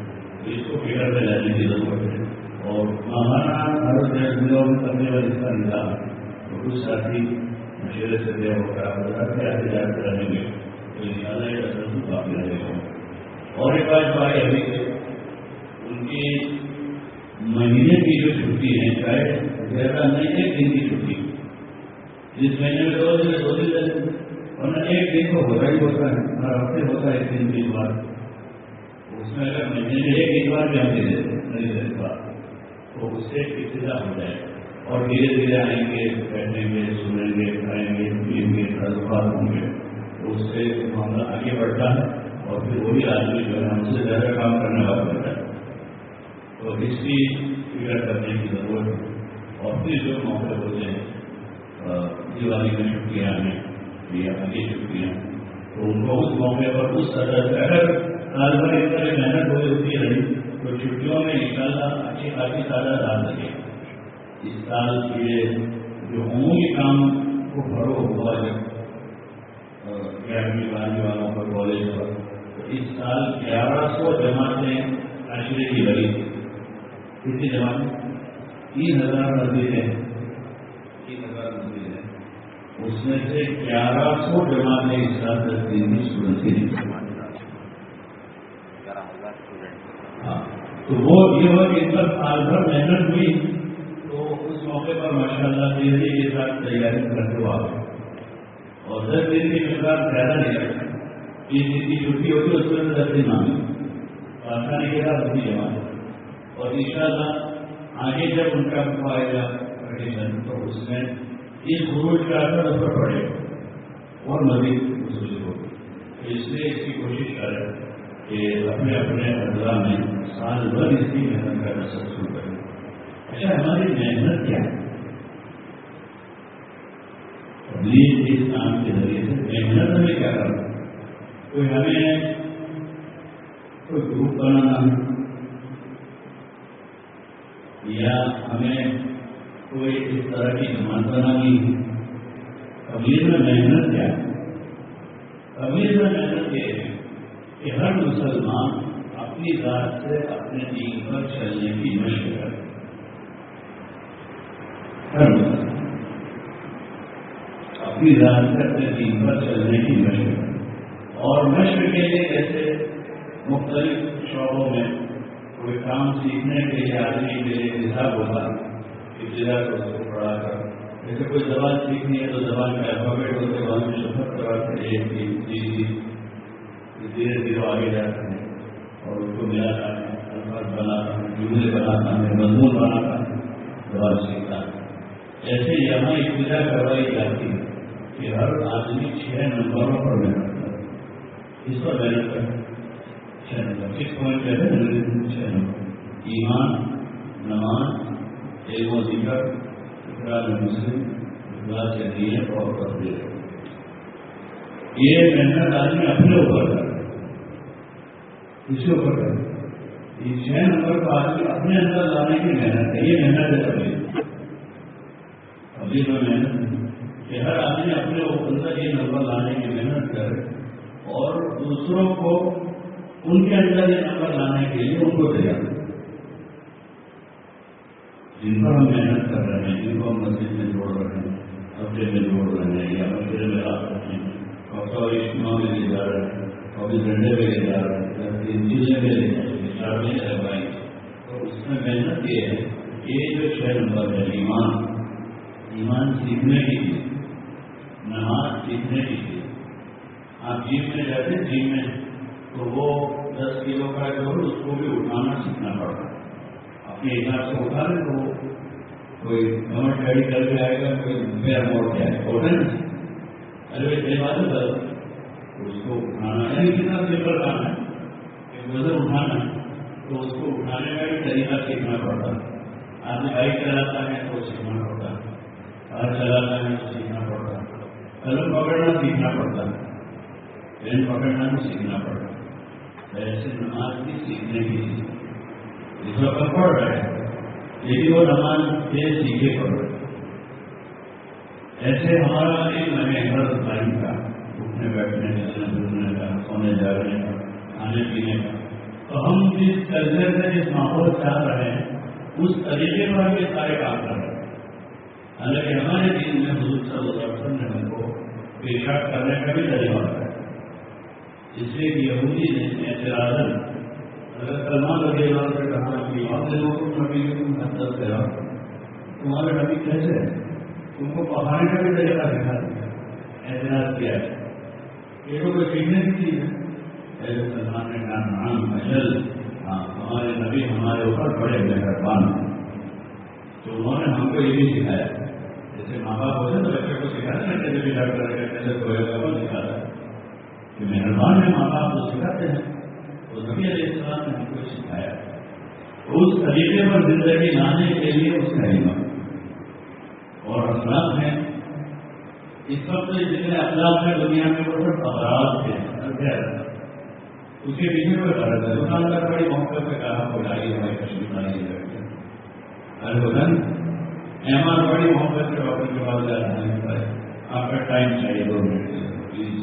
تو اس کو فکر میں لانے کی ضرورت ہے۔ اور ماہانہ بھارت دیش ضلعوں میں کرنے والی اس کا نظام تو کچھ ساتھی مشورے سے دیا ہوگا کے احتجاج کرنے میں تو ان شاء اللہ یہ اثر کافی رہے گا اور ایک بات بھائی ابھی ان کی مہینے کی جو چھٹی ہے چاہے زیادہ نہیں، ایک دن کی چھٹی۔ جس مہینے میں دو دن دو دن ورنہ ایک دن تو ہوتا ہی ہوتا ہے، ہر ہفتے ہوتا ہے ایک دن کی بار اس میں اگر مہینے میں ایک دن بار بھی ہم دے دیتے، نہیں دیتے بات۔ تو اس سے ابتدا ہو جائے۔ اور دھیرے دھیرے آئیں گے بیٹھیں گے، سنیں گے، کھائیں گے، پیئیں گے تعلقات ہوں گے۔ تو اس سے معاملہ آگے بڑھتا ہے اور پھر وہی آدمی جو ہے، ہم سے زیادہ کام کرنے والا ہوتا ہے۔ تو اس کی فکر کرنے کی ضرورت ہے۔ اور پھر جو موقع ہوتے ہیں دیوالی میں چھٹیاں ہیں یا آگے چھٹیاں، تو ان کو اس موقع پر اس سطح سے اگر سال اس طرح محنت ہوئی ہوتی رہی تو چھٹیوں میں ان شاء اللہ اچھی خاصی تعداد آ سکے۔ اس سال یہ جو عمومی کام کو فروغ ہوا ہے۔ گیارہویں بارہویں والوں کا کالج پر۔ تو اس سال گیارہ سو جماعتیں عشرے کی بڑی کتنی جماعتیں؟ تین ہزار مسجدیں تین ہزار مسجدیں اس میں سے گیارہ سو جماعتیں اس سال دس دن کی صورت کی گیارہ ہزار اسٹوڈنٹ ہاں تو وہ یہ ہوا کہ اس پر سال بھر محنت ہوئی، تو اس موقع پر ماشاء اللہ تیزی کے ساتھ تیاری کرتے ہوا اور دس دن کی مقدار زیادہ نہیں رکھا تیس دن کی چھٹی ہوتی اس میں دس دن مانگی آسانی کے ساتھ اپنی جمع اور ان شاء اللہ آگے جب ان کا آئے گا کنڈیشن تو اس میں اس خروج کا اثر اس پر پڑے گا۔ اور مزید وصولی ہوگی اس لیے اس کی کوشش کریں۔ کہ اپنے اپنے اضلاع میں سال بھر اس کی محنت کرنا سب شروع کریں اچھا ہماری محنت کیا ہے؟ تبلیغ اس کام کے ذریعے سے محنت ہمیں کیا کرنا کوئی ہمیں کوئی گروپ بنانا ہے؟ یا ہمیں کوئی اس طرح کی جماعت بنانی ہے؟ تبلیغ میں محنت کیا ہے؟ تبلیغ میں محنت یہ ہے؟ کہ ہر مسلمان اپنی ذات سے اپنے دین پر چلنے کی مشق کرے۔ ہر مسلمان اپنی ذات سے اپنے دین پر چلنے کی مشق کرے۔ اور مشق کے لیے جیسے مختلف شعبوں میں کوئی کام سیکھنے کے لیے آدمی کے لیے حساب ہوتا ابتدا کو اس کو پڑھا کر۔ جیسے کوئی زبان سیکھنی ہے تو زبان کا الفابیٹ ہوتے زبان میں شفت کرا کر ایک چیز دھیرے دھیرے آگے جاتے ہیں اور اس کو ملاتا ہے الفاظ بناتا ہے جملے بناتا ہے، مضمون بناتا ہے زبان سیکھتا ہے۔ ایسے یہاں ابتدا کروائی جاتی ہے کہ ہر آدمی چھ نمبروں پر محنت کرے۔ اس پر محنت کرے؟ چھ نمبر۔ کس پوائنٹ پہ ہے چھ نمبر۔ ایمان، نماز، علم و ذکر، اقرار مسلم اقرار سے نیت اور تفریح یہ محنت آدمی اپنے اوپر کر کسی اوپر کر یہ چھ نمبر کو آدمی اپنے اندر لانے کی محنت ہے، یہ محنت ہے ابھی ابھی جو محنت کہ ہر آدمی اپنے اندر یہ نمبر لانے کی محنت کرے اور دوسروں کو ان کے اندر یہ نمبر لانے کے لیے ان کو تیار جن پر ہم محنت کر رہے ہیں، جن کو ہم مسجد میں جوڑ رہے ہیں ہفتے میں جوڑ رہے ہیں یا مشورے میں آ رہے ہیں اور کبھی اجتماع میں لے جا رہے ہیں کبھی ڈنڈے میں لے جا رہے ہیں۔ کبھی انجینئر تو اس میں محنت یہ ہے یہ جو چھ نمبر ہے، ایمان۔ ایمان سیکھنے کی چیز نماز سیکھنے کی چیز آپ جیم میں جاتے ہیں جیم میں تو وہ دس کلو کا جو ہے، اس کو بھی اٹھانا سیکھنا پڑتا ہے۔ اپنے حساب سے اٹھا لیں تو کوئی کمر گاڑی کر کے آئے گا، کوئی پیر موڑ کے آئے گا ارے یہ بات ہے۔ اس کو اٹھانا ہے کتنا سمپل کام ہے۔ وزن اٹھانا تو اس کو اٹھانے کا بھی طریقہ سیکھنا پڑتا ہے۔ آدمی بائک چلاتا ہے تو سیکھنا پڑتا ہے۔ کار چلاتا ہے تو سیکھنا پڑتا ہے۔ قلم پکڑنا سیکھنا پڑتا ہے۔ پین پکڑنا بھی سیکھنا پڑتا ہے۔ ایسے نماز بھی سیکھنے کی۔ چیز اس وقت پڑھ رہے ہیں۔ لیکن وہ نماز سے سیکھے پڑھ رہے ایسے ہمارا ایک میں ہر ٹائم کا۔ اٹھنے بیٹھنے، چلنے پھرنے کا، سونے جاگنے کا کھانے پینے کا۔ تو ہم جس کلچر سے جس ماحول چاہ رہے ہیں، اس طریقے پر ہم یہ سارے کام کر رہے ہیں۔ حالانکہ ہمارے دین میں حضور صلی اللہ علیہ وسلم نے ہم کو پیشاب کرنے کا بھی طریقہ بتایا اس لیے کہ یہودی نے اعتراض اگر سلمان رضی اللہ سے کہا کہ آپ لوگوں کو نبی تم حد کرا تمہارے نبی کیسے ہے تم کو پڑھانے کا بھی طریقہ دکھا دیا، اعتراض کیا۔ ہے یہ تو کوئی سیکھنے کی چیز ہے ہمارے نبی ہمارے اوپر بڑے مہربان تو انہوں نے ہم کو یہ بھی سکھایا۔ جیسے ماں باپ ہوتے ہیں تو بچے کو سکھاتے ہیں کیسے بھی ڈاکٹر ہے کیسے کوئی کون سکھاتا ہے کہ مہربان ہے ماں باپ کو سکھاتے ہیں۔ تو نبی علیہ السلام نے ہم کو سکھایا۔ اس طریقے پر زندگی لانے کے لیے اس کا علم۔ اور اخلاق ہے اس وقت جتنے اخلاق ہے دنیا میں، وہ سب افراد تھے اس کے پیچھے کوئی غرض ہے دکاندار بڑی محبت سے کہا کوئی لائی ہماری کشمیر لائی ارے بتائیں احمد بڑی محبت سے ڈاکٹر کے پاس جا رہا ہے آپ کا ٹائم چاہیے دو منٹ پلیز۔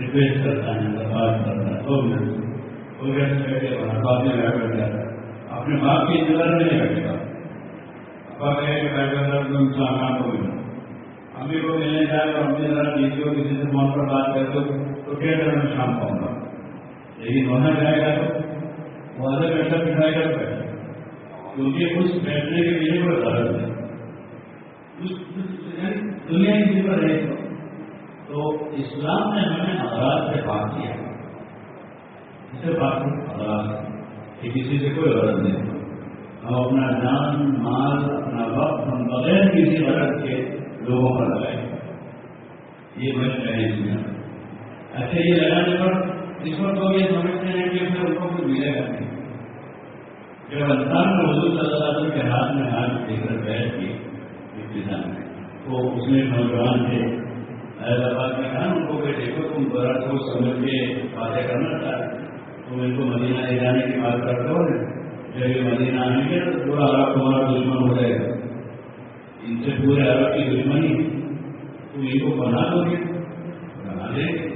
ریکویسٹ کرتا ہے بات کرتا ہے دو منٹ وہ کیسے بیٹھے وہاں بعد میں بیٹھ بیٹھ جاتا ہے اپنے باپ کے انتظار میں نہیں بیٹھے گا ابا کہے کہ بیٹھ کر تم سامان کو ملو امی کو ملنے جائے اور امی ذرا دیکھتے کسی سے فون پر بات کرتے ہو تو کیا کریں میں شام کو آؤں گا۔ لیکن وہاں جائے گا تو وہ آدھا گھنٹہ بٹھائے گا بیٹھے کیونکہ اس بیٹھنے کے لیے کوئی غرض ہے یعنی دنیا کی پر ہے تو۔ اسلام نے ہمیں حضرات سے بات کیا۔ اسے بات حضرات کہ کسی سے کوئی غرض نہیں۔ ہم اپنا جان، مال، اپنا وقت، ہم بغیر کسی غرض کے لوگوں پر لگائیں یہ بچ رہے اس میں اچھا یہ لگانے پر اس پر تو یہ سمجھتے ہیں کہ پھر ان کو کچھ ملے گا نہیں جب انسان کو حضور صلی اللہ علیہ وسلم کے ہاتھ میں ہاتھ دے کر بیٹھ کی ابتدا میں تو اس میں نوجوان تھے حیدرآباد میں کہا ان کو کہ دیکھو تم ذرا کو سمجھ کے باتیں کرنا چاہتے تم ان کو مدینہ لے جانے کی بات کرتے ہو جب یہ مدینہ آئیں گے تو پورا عرب تمہارا دشمن ہو جائے گا ان سے پورے عرب کی دشمنی تم ان کو بنا دو گے بنا دیں گے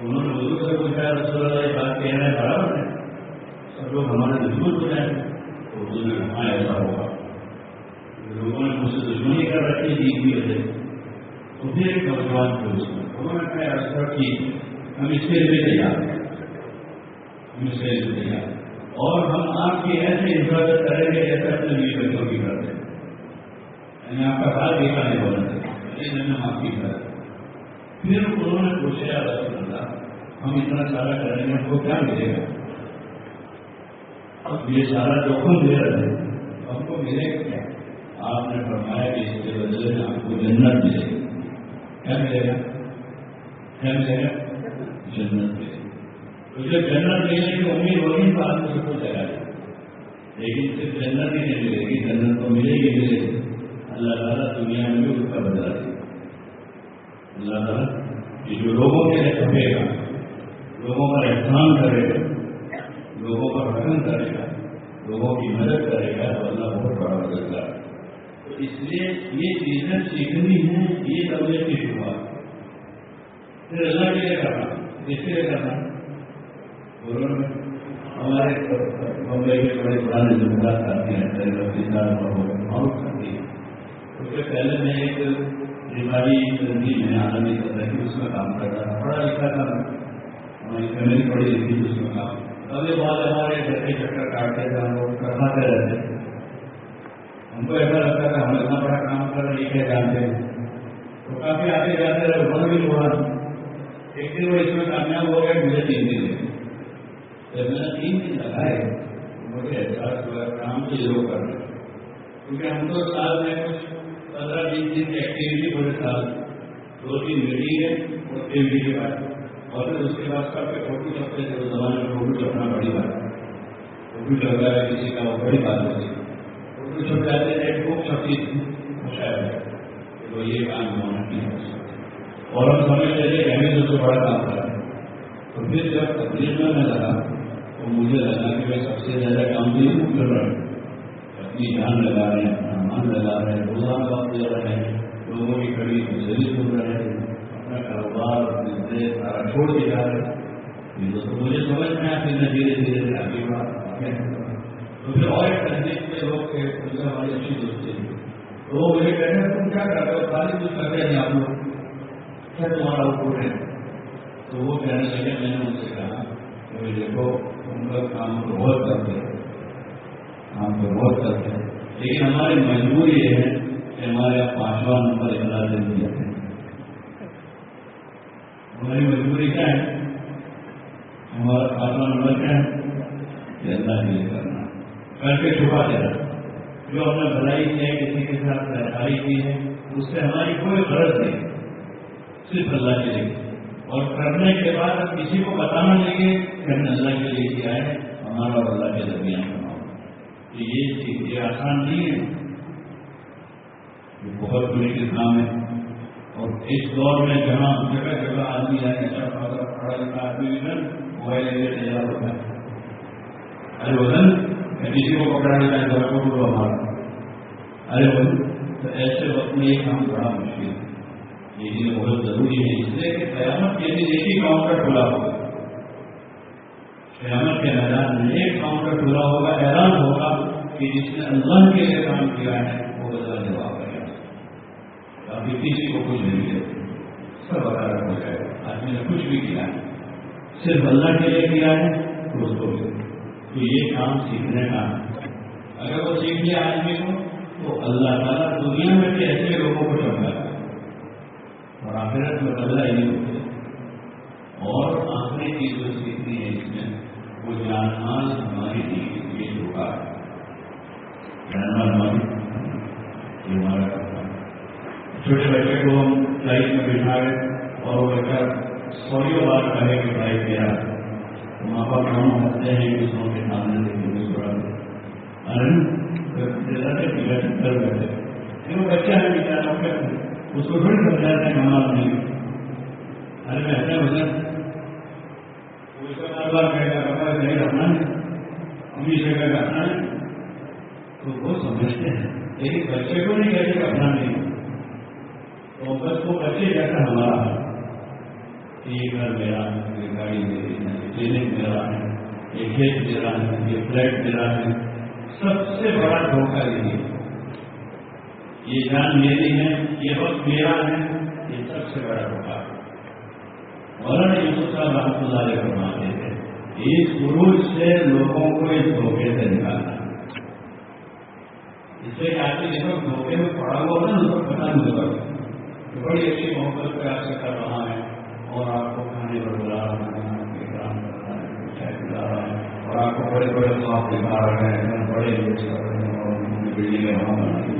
انہوں نے بزرگ سے پوچھا رسول اللہ یہ بات کہنا ہے برابر ہے۔ سب لوگ ہمارے دشمن ہو جائیں، تو حضور نے کہا ہاں، ایسا ہوگا۔ لوگوں نے مجھ سے دشمنی کر رکھی جی کی وجہ تو پھر ایک نوجوان تھے اس میں انہوں نے کہا ایسا کہ ہم اس کے لیے تیار ہیں۔ ہم اس کے لیے تیار ہیں۔ اور ہم آپ کی ایسے حفاظت کریں گے جیسے اپنے لیے بچوں کی کرتے ہیں یعنی آپ کا بات دیکھا نہیں ہونا یعنی چاہیے یہ ہم آپ کی کرتے پھر انہوں نے پوچھا رسول اللہ ہم اتنا سارا کریں گے، ہم کو کیا ملے گا؟ اب یہ سارا جوخم دے رہے ہیں۔ ہم کو ملے گا کیا؟ آپ نے فرمایا کہ اس کے بدلے میں آپ کو جنت ملے گی۔ کیا ملے گا؟ کیا ملے گا؟ جنت ملے گی۔ اسے جنت ملنے کی امید وہی تو آدمی سب کو جگہ لیکن صرف جنت ہی نہیں ملے گی، جنت تو ملے گی ملے گی۔ اللہ تعالیٰ دنیا میں بھی اس کا بدلا دے۔ اللہ تعالیٰ جو لوگوں کے لیے کھپے گا، لوگوں پر احسان کرے گا، لوگوں پر رحم کرے گا، لوگوں کی مدد کرے گا، تو اللہ بہت بڑا مدد گا تو اس لیے یہ چیزیں سیکھنی ہیں، یہ طبیعت کی شروعات۔ پھر اللہ کے لیے کرنا، کس کے لیے کرنا؟ ہمارے بمبئی کے بڑے پرانے جمعرات کرتے ہیں اور کرتی ہیں۔ اس سے پہلے میں ایک بیماری تنظیم ہے عالمی سطح کی اس میں کام کرتا تھا پڑھا لکھا تھا ہماری فیملی پڑھی لکھی تھی اس میں کام۔ ابھی بعد ہمارے گھر کے چکر کاٹتے تھے، ہم لوگ کرواتے رہتے ہم کو ایسا لگتا تھا، ہم اتنا بڑا کام کر رہے، لکھے جانتے ہیں۔ تو کافی آتے جاتے رہے بن بھی ہوا ایک دن وہ اس میں کامیاب ہو گئے، مجھے تین دن جب میں نے تین دن لگائے، مجھے احساس ہوا، کام تو ضرور کر رہے۔ کیونکہ ہم تو سال میں کچھ پندرہ بیس دن کی ایکٹیویٹی پورے سال دو تین میٹنگ ہے اور ایکٹیویٹی کے بعد۔ اور پھر اس کے بعد سب کے فوٹو چھپتے تھے اس زمانے میں فوٹو چھپنا بڑی بات ہے۔ فوٹو چھپ رہا ہے کسی کا وہ بڑی بات ہوتی ہے فوٹو چھپ جاتے تھے بک چھپتی تھی مشاہدہ کہ وہ یہ کام ہونا نہیں ہو سکتا۔ اور ہم سمجھتے تھے کہ ہمیں تو بڑا کام کر رہے ہیں تو پھر جب تبدیل میں لگا، تو مجھے لگا کہ میں سب سے زیادہ کام بھی کر رہا۔ ہوں اپنی جان لگا رہے ہیں، اپنا من لگا رہے ہیں، روزانہ وقت دے رہے ہیں، لوگوں کی کڑی ذریعے سن رہے ہیں، اپنا کاروبار اپنے سارا چھوڑ کے جا رہے ہیں تو مجھے سمجھ میں آتی ہے دھیرے دھیرے آگے بڑھا تو پھر اور ایک تنظیم کے لوگ تھے ان سے ہماری اچھی دوستی تھی تو وہ مجھے کہتے ہیں، تم کیا کرتے ہو؟ خالی کچھ کرتے ہیں جی آپ لوگ۔ کیا تمہارا حکم ہے؟ تو وہ کہنے لگے، میں نے ان سے کہا کہ دیکھو، ان کا کام بہت کرتے ہیں کام تو بہت کرتے ہیں۔ لیکن ہماری مجبوری یہ ہے کہ ہمارے یہاں پانچواں نمبر اخلاق دے دیا ہے ہماری مجبوری کیا ہے ہمارا پانچواں نمبر کیا ہے؟ کہ اللہ کے لیے کرنا کر کے چھپا دینا جو ہم نے بھلائی کی ہے، کسی کے ساتھ سرکاری کی ہے، اس سے ہماری کوئی غرض نہیں صرف اللہ کے لیے۔ اور کرنے کے بعد ہم کسی کو بتانا لگے کہ ہم نے اللہ کے لیے کیا ہے، ہمارا اور اللہ کے درمیان۔ کہ یہ چیز یہ آسان نہیں ہے۔ یہ بہت بڑی کام ہے۔ اور اس دور میں جہاں جگہ جگہ آدمی آئے اچھا پڑھا لکھا آدمی بھی موبائل لے تیار ہوتا ہے۔ ارے وزن کسی کو پکڑا لیا ہے گھر کو ہمارا ارے وزن تو ایسے وقت میں یہ کام بڑا مشکل ہے۔ یہ بہت ضروری ہے۔ اس لیے کہ قیامت کے دن ایک ہی کاؤنٹر کھلا ہوگا۔ قیامت کے میدان میں ایک کاؤنٹر کھلا ہوگا، اعلان ہوگا کہ جس نے اللہ کے لیے کام کیا ہے، وہ بدلا جواب کرے گا ابھی کسی کو کچھ نہیں ہے۔ سب بتا ہو جائے۔ گا آدمی نے کچھ بھی کیا ہے۔ صرف اللہ کے لیے کیا ہے، تو اس کو تو یہ کام سیکھنے کا اگر وہ سیکھ لیا آدمی کو، تو اللہ تعالیٰ دنیا میں بھی ایسے لوگوں کو چمکا اور آخرت میں بدلا ہی نہیں ہوتے اور آخری چیز جو سیکھنی ہے اس میں۔ وہ جان مال ہماری لیے یہ ہے۔ جان ہماری یہ ہمارا چھوٹے بچے کو ہم فلائٹ میں بٹھائے اور وہ بچہ سوریوں بات کہے کہ بھائی کیا ماں باپ دونوں ہنستے ہیں دوسروں کے سامنے دیکھیں مسکرا کر بیٹھے وہ بچہ ہے بیچارا اس کو تھوڑی سمجھاتے ہیں نماز نہیں ارے میں ایسا وزن کوئی کا کاروبار کہے گا کپڑا کہیں رکھنا ہے امی سے کہے گا اپنا ہے تو وہ سمجھتے ہیں۔ لیکن بچے کو نہیں کہتے کہ اپنا نہیں۔ تو بس وہ بچے کہتا ہمارا ہے۔ یہ گھر میرا ہے، یہ گاڑی میری ہے، یہ کلینک میرا ہے، یہ کھیت میرا ہے، یہ فلیٹ میرا ہے۔ سب سے بڑا دھوکہ یہ یہ جان میری ہے، یہ وقت میرا ہے، یہ سب سے بڑا دھوکہ۔ ہے مولانا یوسف صاحب رحمۃ اللہ علیہ فرماتے تھے اس عروج سے لوگوں کو اس دھوکے سے نکالنا اس سے آدمی دیکھو دھوکے میں پڑا ہوا نا اس کو پتا نہیں ہوگا بڑی اچھی محبت پہ آپ سے کر رہا ہے اور آپ کو کھانے پر بلا رہا ہے کام کر رہا ہے، چائے رہا ہے۔ اور آپ کو بڑے بڑے خواب دکھا رہے ہیں بڑے یوز کر رہے ہیں اور بلڈنگیں وہاں بنائی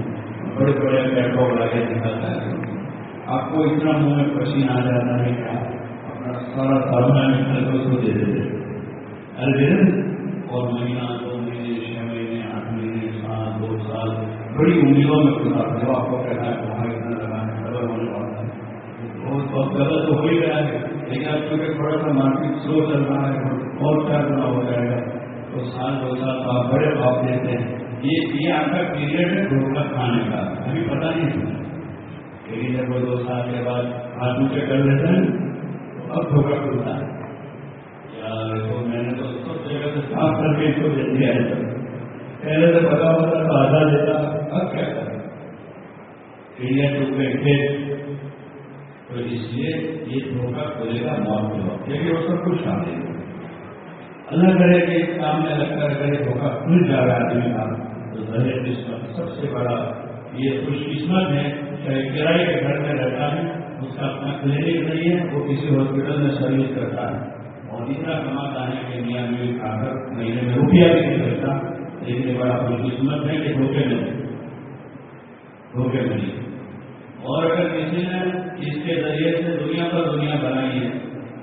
بڑے بڑے پیٹرول لگے دکھاتا ہے آپ کو اتنا منہ میں پسینہ آ جاتا ہے کہ آپ اپنا سارا سامنا نکل اس کو دے دیتے ہر دن اور مہینہ، دو مہینے، چھ مہینے، آٹھ مہینے۔ دو سال بڑی امیدوں میں گزارتے ہو آپ کو کہنا ہے وہاں اتنا لگانا ہے خبر ہونے والا ہے بہت بہت غلط تو ہو ہی رہا ہے۔ لیکن اب کیونکہ تھوڑا سا مارکیٹ سلو چل رہا ہے، اور کیا کرنا ہو جائے گا، تو سال دو سال تو آپ بڑے خواب دیتے ہیں۔ یہ یہ آپ کا پیریڈ ہے ڈھوکا کھانے کا۔ ابھی پتہ نہیں۔ چلا لیکن جب وہ دو سال کے بعد ہاتھ اونچے کر لیتے ہیں۔ تو اب دھوکا کھلتا ہے۔ یار میں نے تو سب جگہ سے صاف کر کے اس کو دے دیا ہے۔ پہلے سے پتا ہوتا تو آدھا دیتا اب کیا کریں؟ پیریڈ ٹو بیٹھے تو اس لیے یہ دھوکا کھلے گا موت کے وقت کیونکہ وہ سب کچھ شامل ہے۔ اللہ کرے کہ کام میں لگ کر اگر دھوکا کھل جا رہا ہے آدمی کا۔ تو ظاہر قسمت سب سے بڑا یہ خوش قسمت ہے۔ چاہے کرائے کے گھر میں رہتا ہے، اس کا اپنا کلینک نہیں ہے، وہ کسی ہاسپٹل میں سروس کرتا ہے۔ اور اتنا کماتا ہے کہ میاں میری کھا کر مہینے میں روپیہ بھی نہیں کرتا لیکن یہ بڑا خوش قسمت ہے کہ دھوکے میں دھوکے میں نہیں اور اگر کسی نے اس کے ذریعے سے دنیا پر دنیا بنائی ہے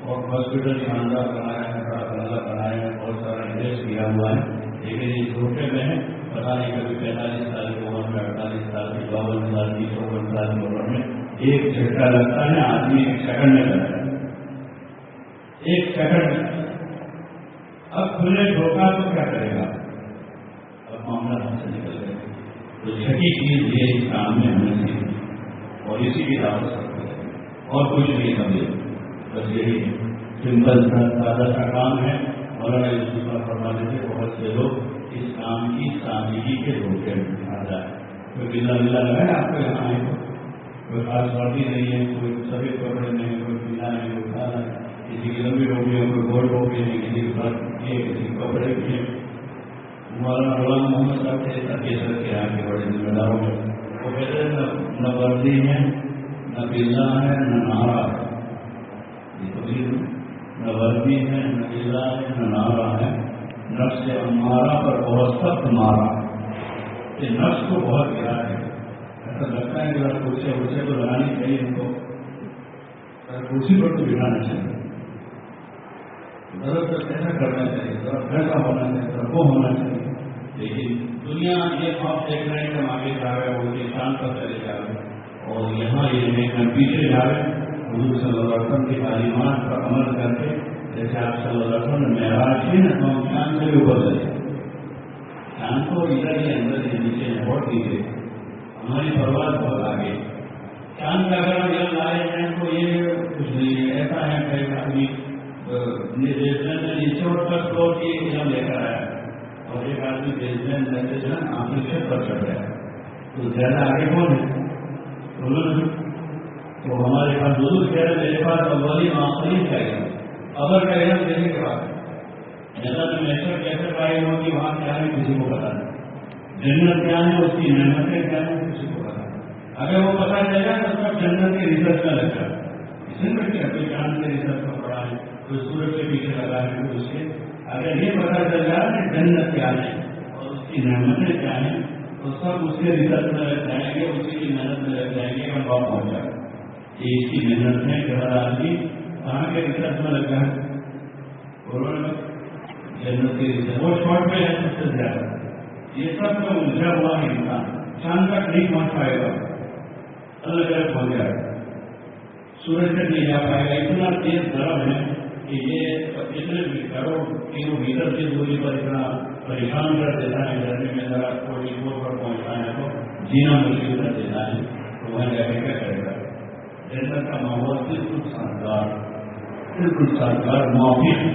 اور ہاسپٹل شاندار بنایا ہے، بڑا بنگلہ بنایا ہے، بہت سارا انویسٹ کیا ہوا ہے، لیکن اس دھوکے میں ہے پتا نہیں کبھی پینتالیس سال کی عمر میں، اڑتالیس سال کی، باون سال کی چون سال کی عمر میں ایک جھٹکا لگتا ہے، آدمی ایک سیکنڈ میں لگتا ہے۔ ایک سیکنڈ اب کھلے دھوکا تو کیا کرے گا؟ معاملہ ہم سے نکل گئے۔ تو چھٹی چیز یہ اس کام میں ہمیں سیکھی اور اسی کی دعوت سکتے ہیں اور کچھ نہیں سمجھے بس یہی سمپل سا سادہ سا کام ہے۔ مولانا یوسف کا فرمانے سے بہت سے لوگ اس کام کی سادگی کے دھوکے میں آ جائے۔ کوئی گلا ملا ہے آپ کو یہاں آئے کوئی خاص وردی نہیں ہے، کوئی سبھی کپڑے نہیں ہے، کوئی پیلا نہیں، کوئی کھانا نہیں۔ کسی کی لمبی ٹوپی ہے، کوئی گول ٹوپی نہیں کسی کے پاس کسی کپڑے بھی ہیں۔ مولانا غلام محمد صاحب کے کے بڑے ذمہ داروں میں وہ کہتے ہیں، نہ وردی ہے، نہ ہے، نہ نہارا ہے۔ یہ نہ وردی ہے، نہ ہے، نہ نہارا ہے۔ نفس ہمارا پر بہت سخت مارا یہ نفس کو بہت گرا ہے۔ ایسا لگتا ہے کہ اگر کرسی کو لگانی چاہیے ان کو۔ کرسی پر تو بٹھانا چاہیے۔ ضرورت ایسا کرنا چاہیے ضرورت ایسا ہونا چاہیے ضرورت وہ ہونا چاہیے۔ لیکن دنیا یہ خواب دیکھ رہے ہیں کہ ہم آگے جا رہے ہیں، وہ انسان پر چلے جا رہے ہیں۔ اور یہاں یہ دیکھ کر جا رہے ہیں۔ حضور صلی اللہ علیہ وسلم کی تعلیمات پر عمل کر کے جیسے آپ صلی اللہ علیہ وسلم نے معراج کی نا، تو ہم چاند سے بھی اوپر چلے چاند کو ادھر ہی اندر ہی نیچے بہت دیجیے ہماری پرواز بہت آگے۔ چاند کا اگر ہم یہاں لائے ہیں تو یہ کچھ نہیں ہے، ایسا ہے کہ ایک آدمی نیچے اٹھ کر فلور کی ایگزام لے کر آیا اور ایک آدمی بیسمنٹ جیسے جو ہے نا آخری چھت پر چڑھ گیا تو زیادہ آگے کون ہے؟ بولو نا تو ہمارے پاس بزرگ کہہ رہے میرے پاس اولی آخری چاہیے اگر کا علم دینے کے بعد۔ جیسا کہ میسر کیسے پائے ہوگی وہاں کیا ہے کسی کو پتا نہیں۔ جنت کیا ہے، اس کی نعمتیں کیا ہیں، کسی کو پتا اگر وہ پتا چلے گا تو سب جنت کے ریسرچ میں لگ جائے اسی میں کیا کوئی چاند کے ریسرچ میں پڑا ہے، کوئی سورج کے پیچھے لگا ہے، کوئی اس کے۔ اگر یہ پتا چل جائے کہ جنت کیا ہے اور اس کی نعمتیں کیا ہیں، تو سب اس کے ریسرچ میں لگ جائیں گے، اسی کی محنت میں لگ جائیں گے، ہم باپ پہنچ جائے یہ اس کی محنت میں کہ ہر آدمی کہاں کے ریسرچ میں لگ جائے جنت کے ریسرچ وہ شارٹ میں ہے سب سے زیادہ۔ یہ سب کا الجھا ہوا ہے انسان۔ چاند تک نہیں پہنچ پائے گا۔ الگ الگ پہنچ جائے۔ گا سورج تک نہیں جا پائے گا۔ اتنا تیز گرم ہے کہ یہ اتنے کروڑ کلو میٹر کی دوری پر اتنا پریشان کر دیتا ہے گرمی میں ذرا تھوڑی دور پر پہنچنا ہے تو جینا مشکل کر دیتا ہے۔ تو وہاں جا کے کیا کرے گا؟ جنت کا ماحول بالکل شاندار بالکل شاندار موفق۔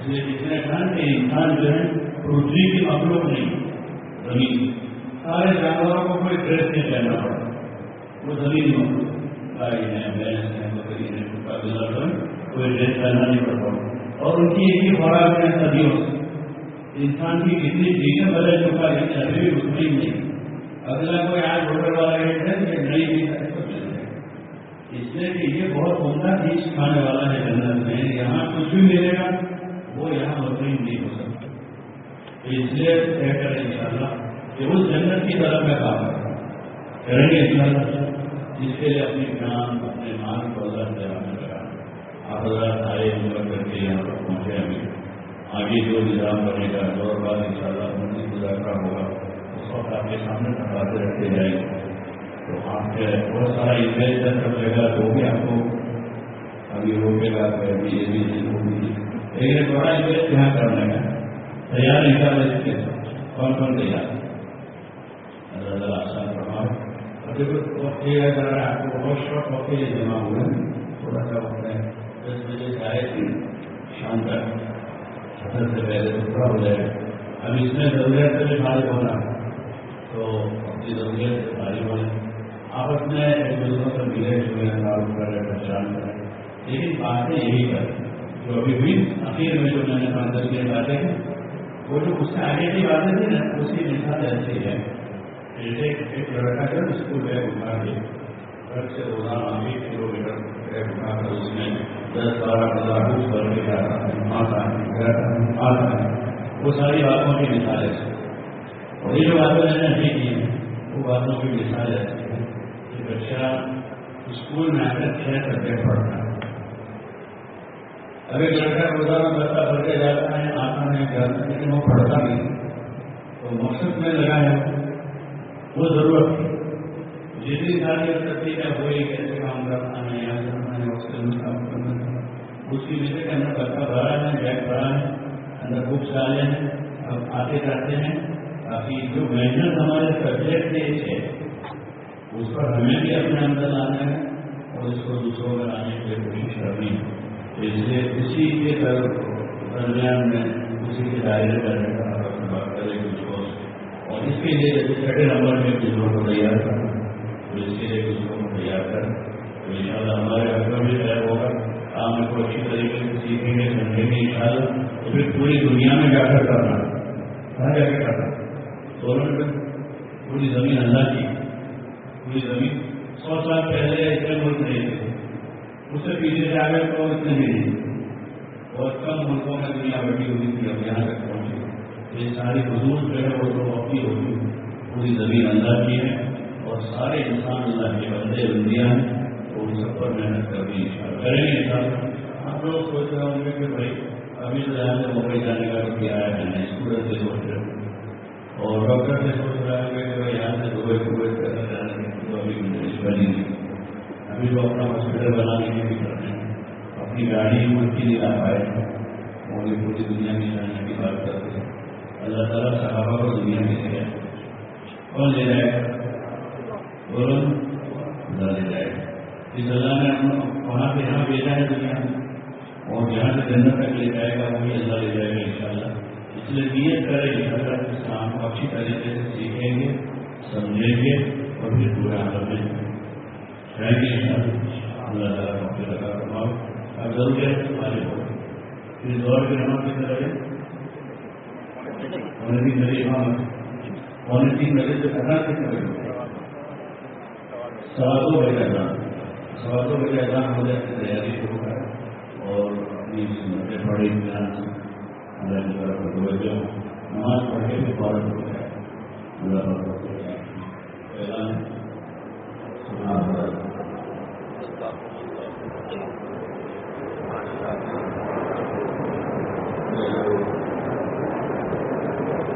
اس لیے جتنے کہا کہ انسان جو ہے، پرتھوی کی مخلوق نہیں، زمین۔ سارے جانوروں کو کوئی ڈریس نہیں پہننا پڑا وہ زمین مخلوق گائے ہیں بھینس ہیں، بکری ہیں، کوئی ڈریس پہننا نہیں پڑتا اور ان کی ایک ہی خوراک ہے صدیوں۔ سے انسان کی کتنی چیزیں بدل چکا ہے ابھی بھی اتنی نہیں۔ اگلا کوئی آج ہوٹل والا ریٹ ہے کہ نئی چیز اس لیے کہ یہ بہت عمدہ چیز کھانے والا ہے جنت میں۔ یہاں کچھ بھی ملے گا، وہ یہاں مطلب نہیں ہو سکتا۔ تو اس لیے طے کریں ان شاء اللہ کہ اس جنت کی طرف میں کام کریں۔ گے ان شاء اللہ جس کے لیے اپنی جان، اپنے مان کو اللہ سے حضرات آئے مگر کر کے یہاں پر پہنچے ہمیں آگے جو نظام بنے گا، دور بعد ان شاء اللہ منزل گزارنا ہوگا، اس وقت آپ کے سامنے باتیں رکھتے جائیں۔ گے تو آپ کے بہت سارا انویسٹر سب جگہ تو بھی آپ کو ابھی روکے گا کہ ابھی یہ بھی نہیں ہوگی۔ لیکن بڑا انویسٹ یہاں کرنے کا تیار نہیں کر رہے کون کون تیار؟ اللہ آسان فرماؤ اور دیکھو وقت یہ ہے آپ کو بہت شوق وقت یہ جمع ہوئے تھوڑا سا وقت ہے۔ بجے سے آئے تھے، شام تک۔ حسن سے پہلے تو تھوڑا ہو جائے۔ اب اس میں ضرورت سے بھی فارغ ہونا۔ تو اپنی ضرورت سے فارغ ہونا۔ آپس میں ایک دوسروں سے ملے جلے تعلق کریں پہچان کریں لیکن باتیں یہی کریں جو ابھی ہوئی، اخیر میں جو میں نے پانچ دس کی باتیں ہیں وہ جو اس سے آگے کی باتیں تھی نا اس کی مثال ایسی ہے جیسے ایک لڑکا جو اسکول بیگ اٹھا کے گھر سے روزانہ ایک کلو میٹر بیگ اٹھا کر اس میں دس بارہ ہزار روز بھر کے جاتا ہے آتا ہے، گھر آتا ہے۔ وہ ساری باتوں کی مثال ایسی اور یہ جو باتیں میں نے ابھی کی ہیں، وہ باتوں کی مثال ایسی ہے کہ بچہ اسکول میں آ کر چھ سبجیکٹ پڑھتا ہے۔ اب ایک لڑکا روزانہ بچہ پڑھ کے جاتا ہے آتا ہے گھر لیکن وہ پڑھتا نہیں۔ تو مقصد میں لگا ہے، وہ ضرورت تھی جتنی ساری ترتیبیں ہوئی کیسے کام کرنا ہے یہاں کرنا ہے اس کے اندر کام کرنا ہے اس کی وجہ کے اندر بچہ بھرا ہے بیگ بھرا ہے، اندر بکس ڈالے ہیں، اب آتے جاتے ہیں۔ تاکہ جو محنت ہمارے سبجیکٹ ایج ہے، اس پر ہمیں بھی اپنے اندر لانا ہے اور اس کو دوسروں میں لانے کی کوشش کرنی ہے اس لیے اسی کے درمیان میں اسی کے دائرے کرنے کا بات کرے، کچھ اور۔ اس کے لیے چھٹے نمبر میں دوسروں کو تیار کرنا اس کے لیے دوسروں کو تیار کرنا تو ان شاء اللہ ہمارے حق میں بھی طے ہوگا۔ آپ کام کو اچھی طریقے سے سیکھیں گے سمجھیں گے ان شاء اللہ تو پھر پوری دنیا میں جا کر کرنا۔ کہاں جا کے کرنا۔ سولہ میں پوری زمین اللہ کی۔ پوری زمین سو سال پہلے اتنے ملک نہیں تھے۔ اس سے پیچھے سے آگے تو اتنے بھی نہیں بہت کم ملکوں میں دنیا بڑی ہوئی تھی، اب یہاں تک پہنچی۔ یہ ساری حضور جو ہے وہ تو اپنی ہوگی پوری زمین اللہ کی ہے۔ اور سارے انسان اللہ کے بندے بندیاں ہیں تو ان سب پر محنت کرنی کریں گے انسان آپ لوگ سوچ رہے ہوں گے کہ بھائی، ابھی تو یہاں سے ممبئی جانے کا کبھی آیا ہے نہیں اسٹوڈنٹ سے سوچ رہے ہیں اور ڈاکٹر سے سوچ رہے ہوں گے کہ بھائی، یہاں سے دبئی دبئی کر جانے کی تو ابھی گنجائش بنی نہیں ابھی تو اپنا ہاسپٹل بنانے کی بھی کر رہے ہیں۔ اپنی گاڑی ان کی نہیں لا پائے اور یہ پوری دنیا میں جانے کی بات کرتے ہیں۔ اللہ تعالیٰ صحابہ کو دنیا میں لے جائے کون لے جائے۔ گا اللہ لے جائے۔ گا اس اللہ نے ہم وہاں سے یہاں بھیجا ہے دنیا میں۔ اور جہاں سے جنت تک لے جائے گا، وہی اللہ لے جائے گا ان شاء اللہ اس لیے نیت کرے گی اگر کو اچھی طریقے سے سیکھیں گے، سمجھیں گے اور پھر پورے عالم میں رہیں گے اللہ تعالیٰ لگا فرماؤ۔ اب ضروریات تمہارے ہو۔ دور کے کی طرح پونے تین بجے پونے تین بجے سے کرنا کتنے بجے سوالوں میں رہنا سواتوں میں رہنا ہو جائے تیاری شروع ہے۔ اور اپنی سنتیں امتحان سے اللہ کی طرف متوجہ نماز پڑھے تو فوراً ہو جائے۔ اللہ پاک ہو جائے اعلان سنا ہے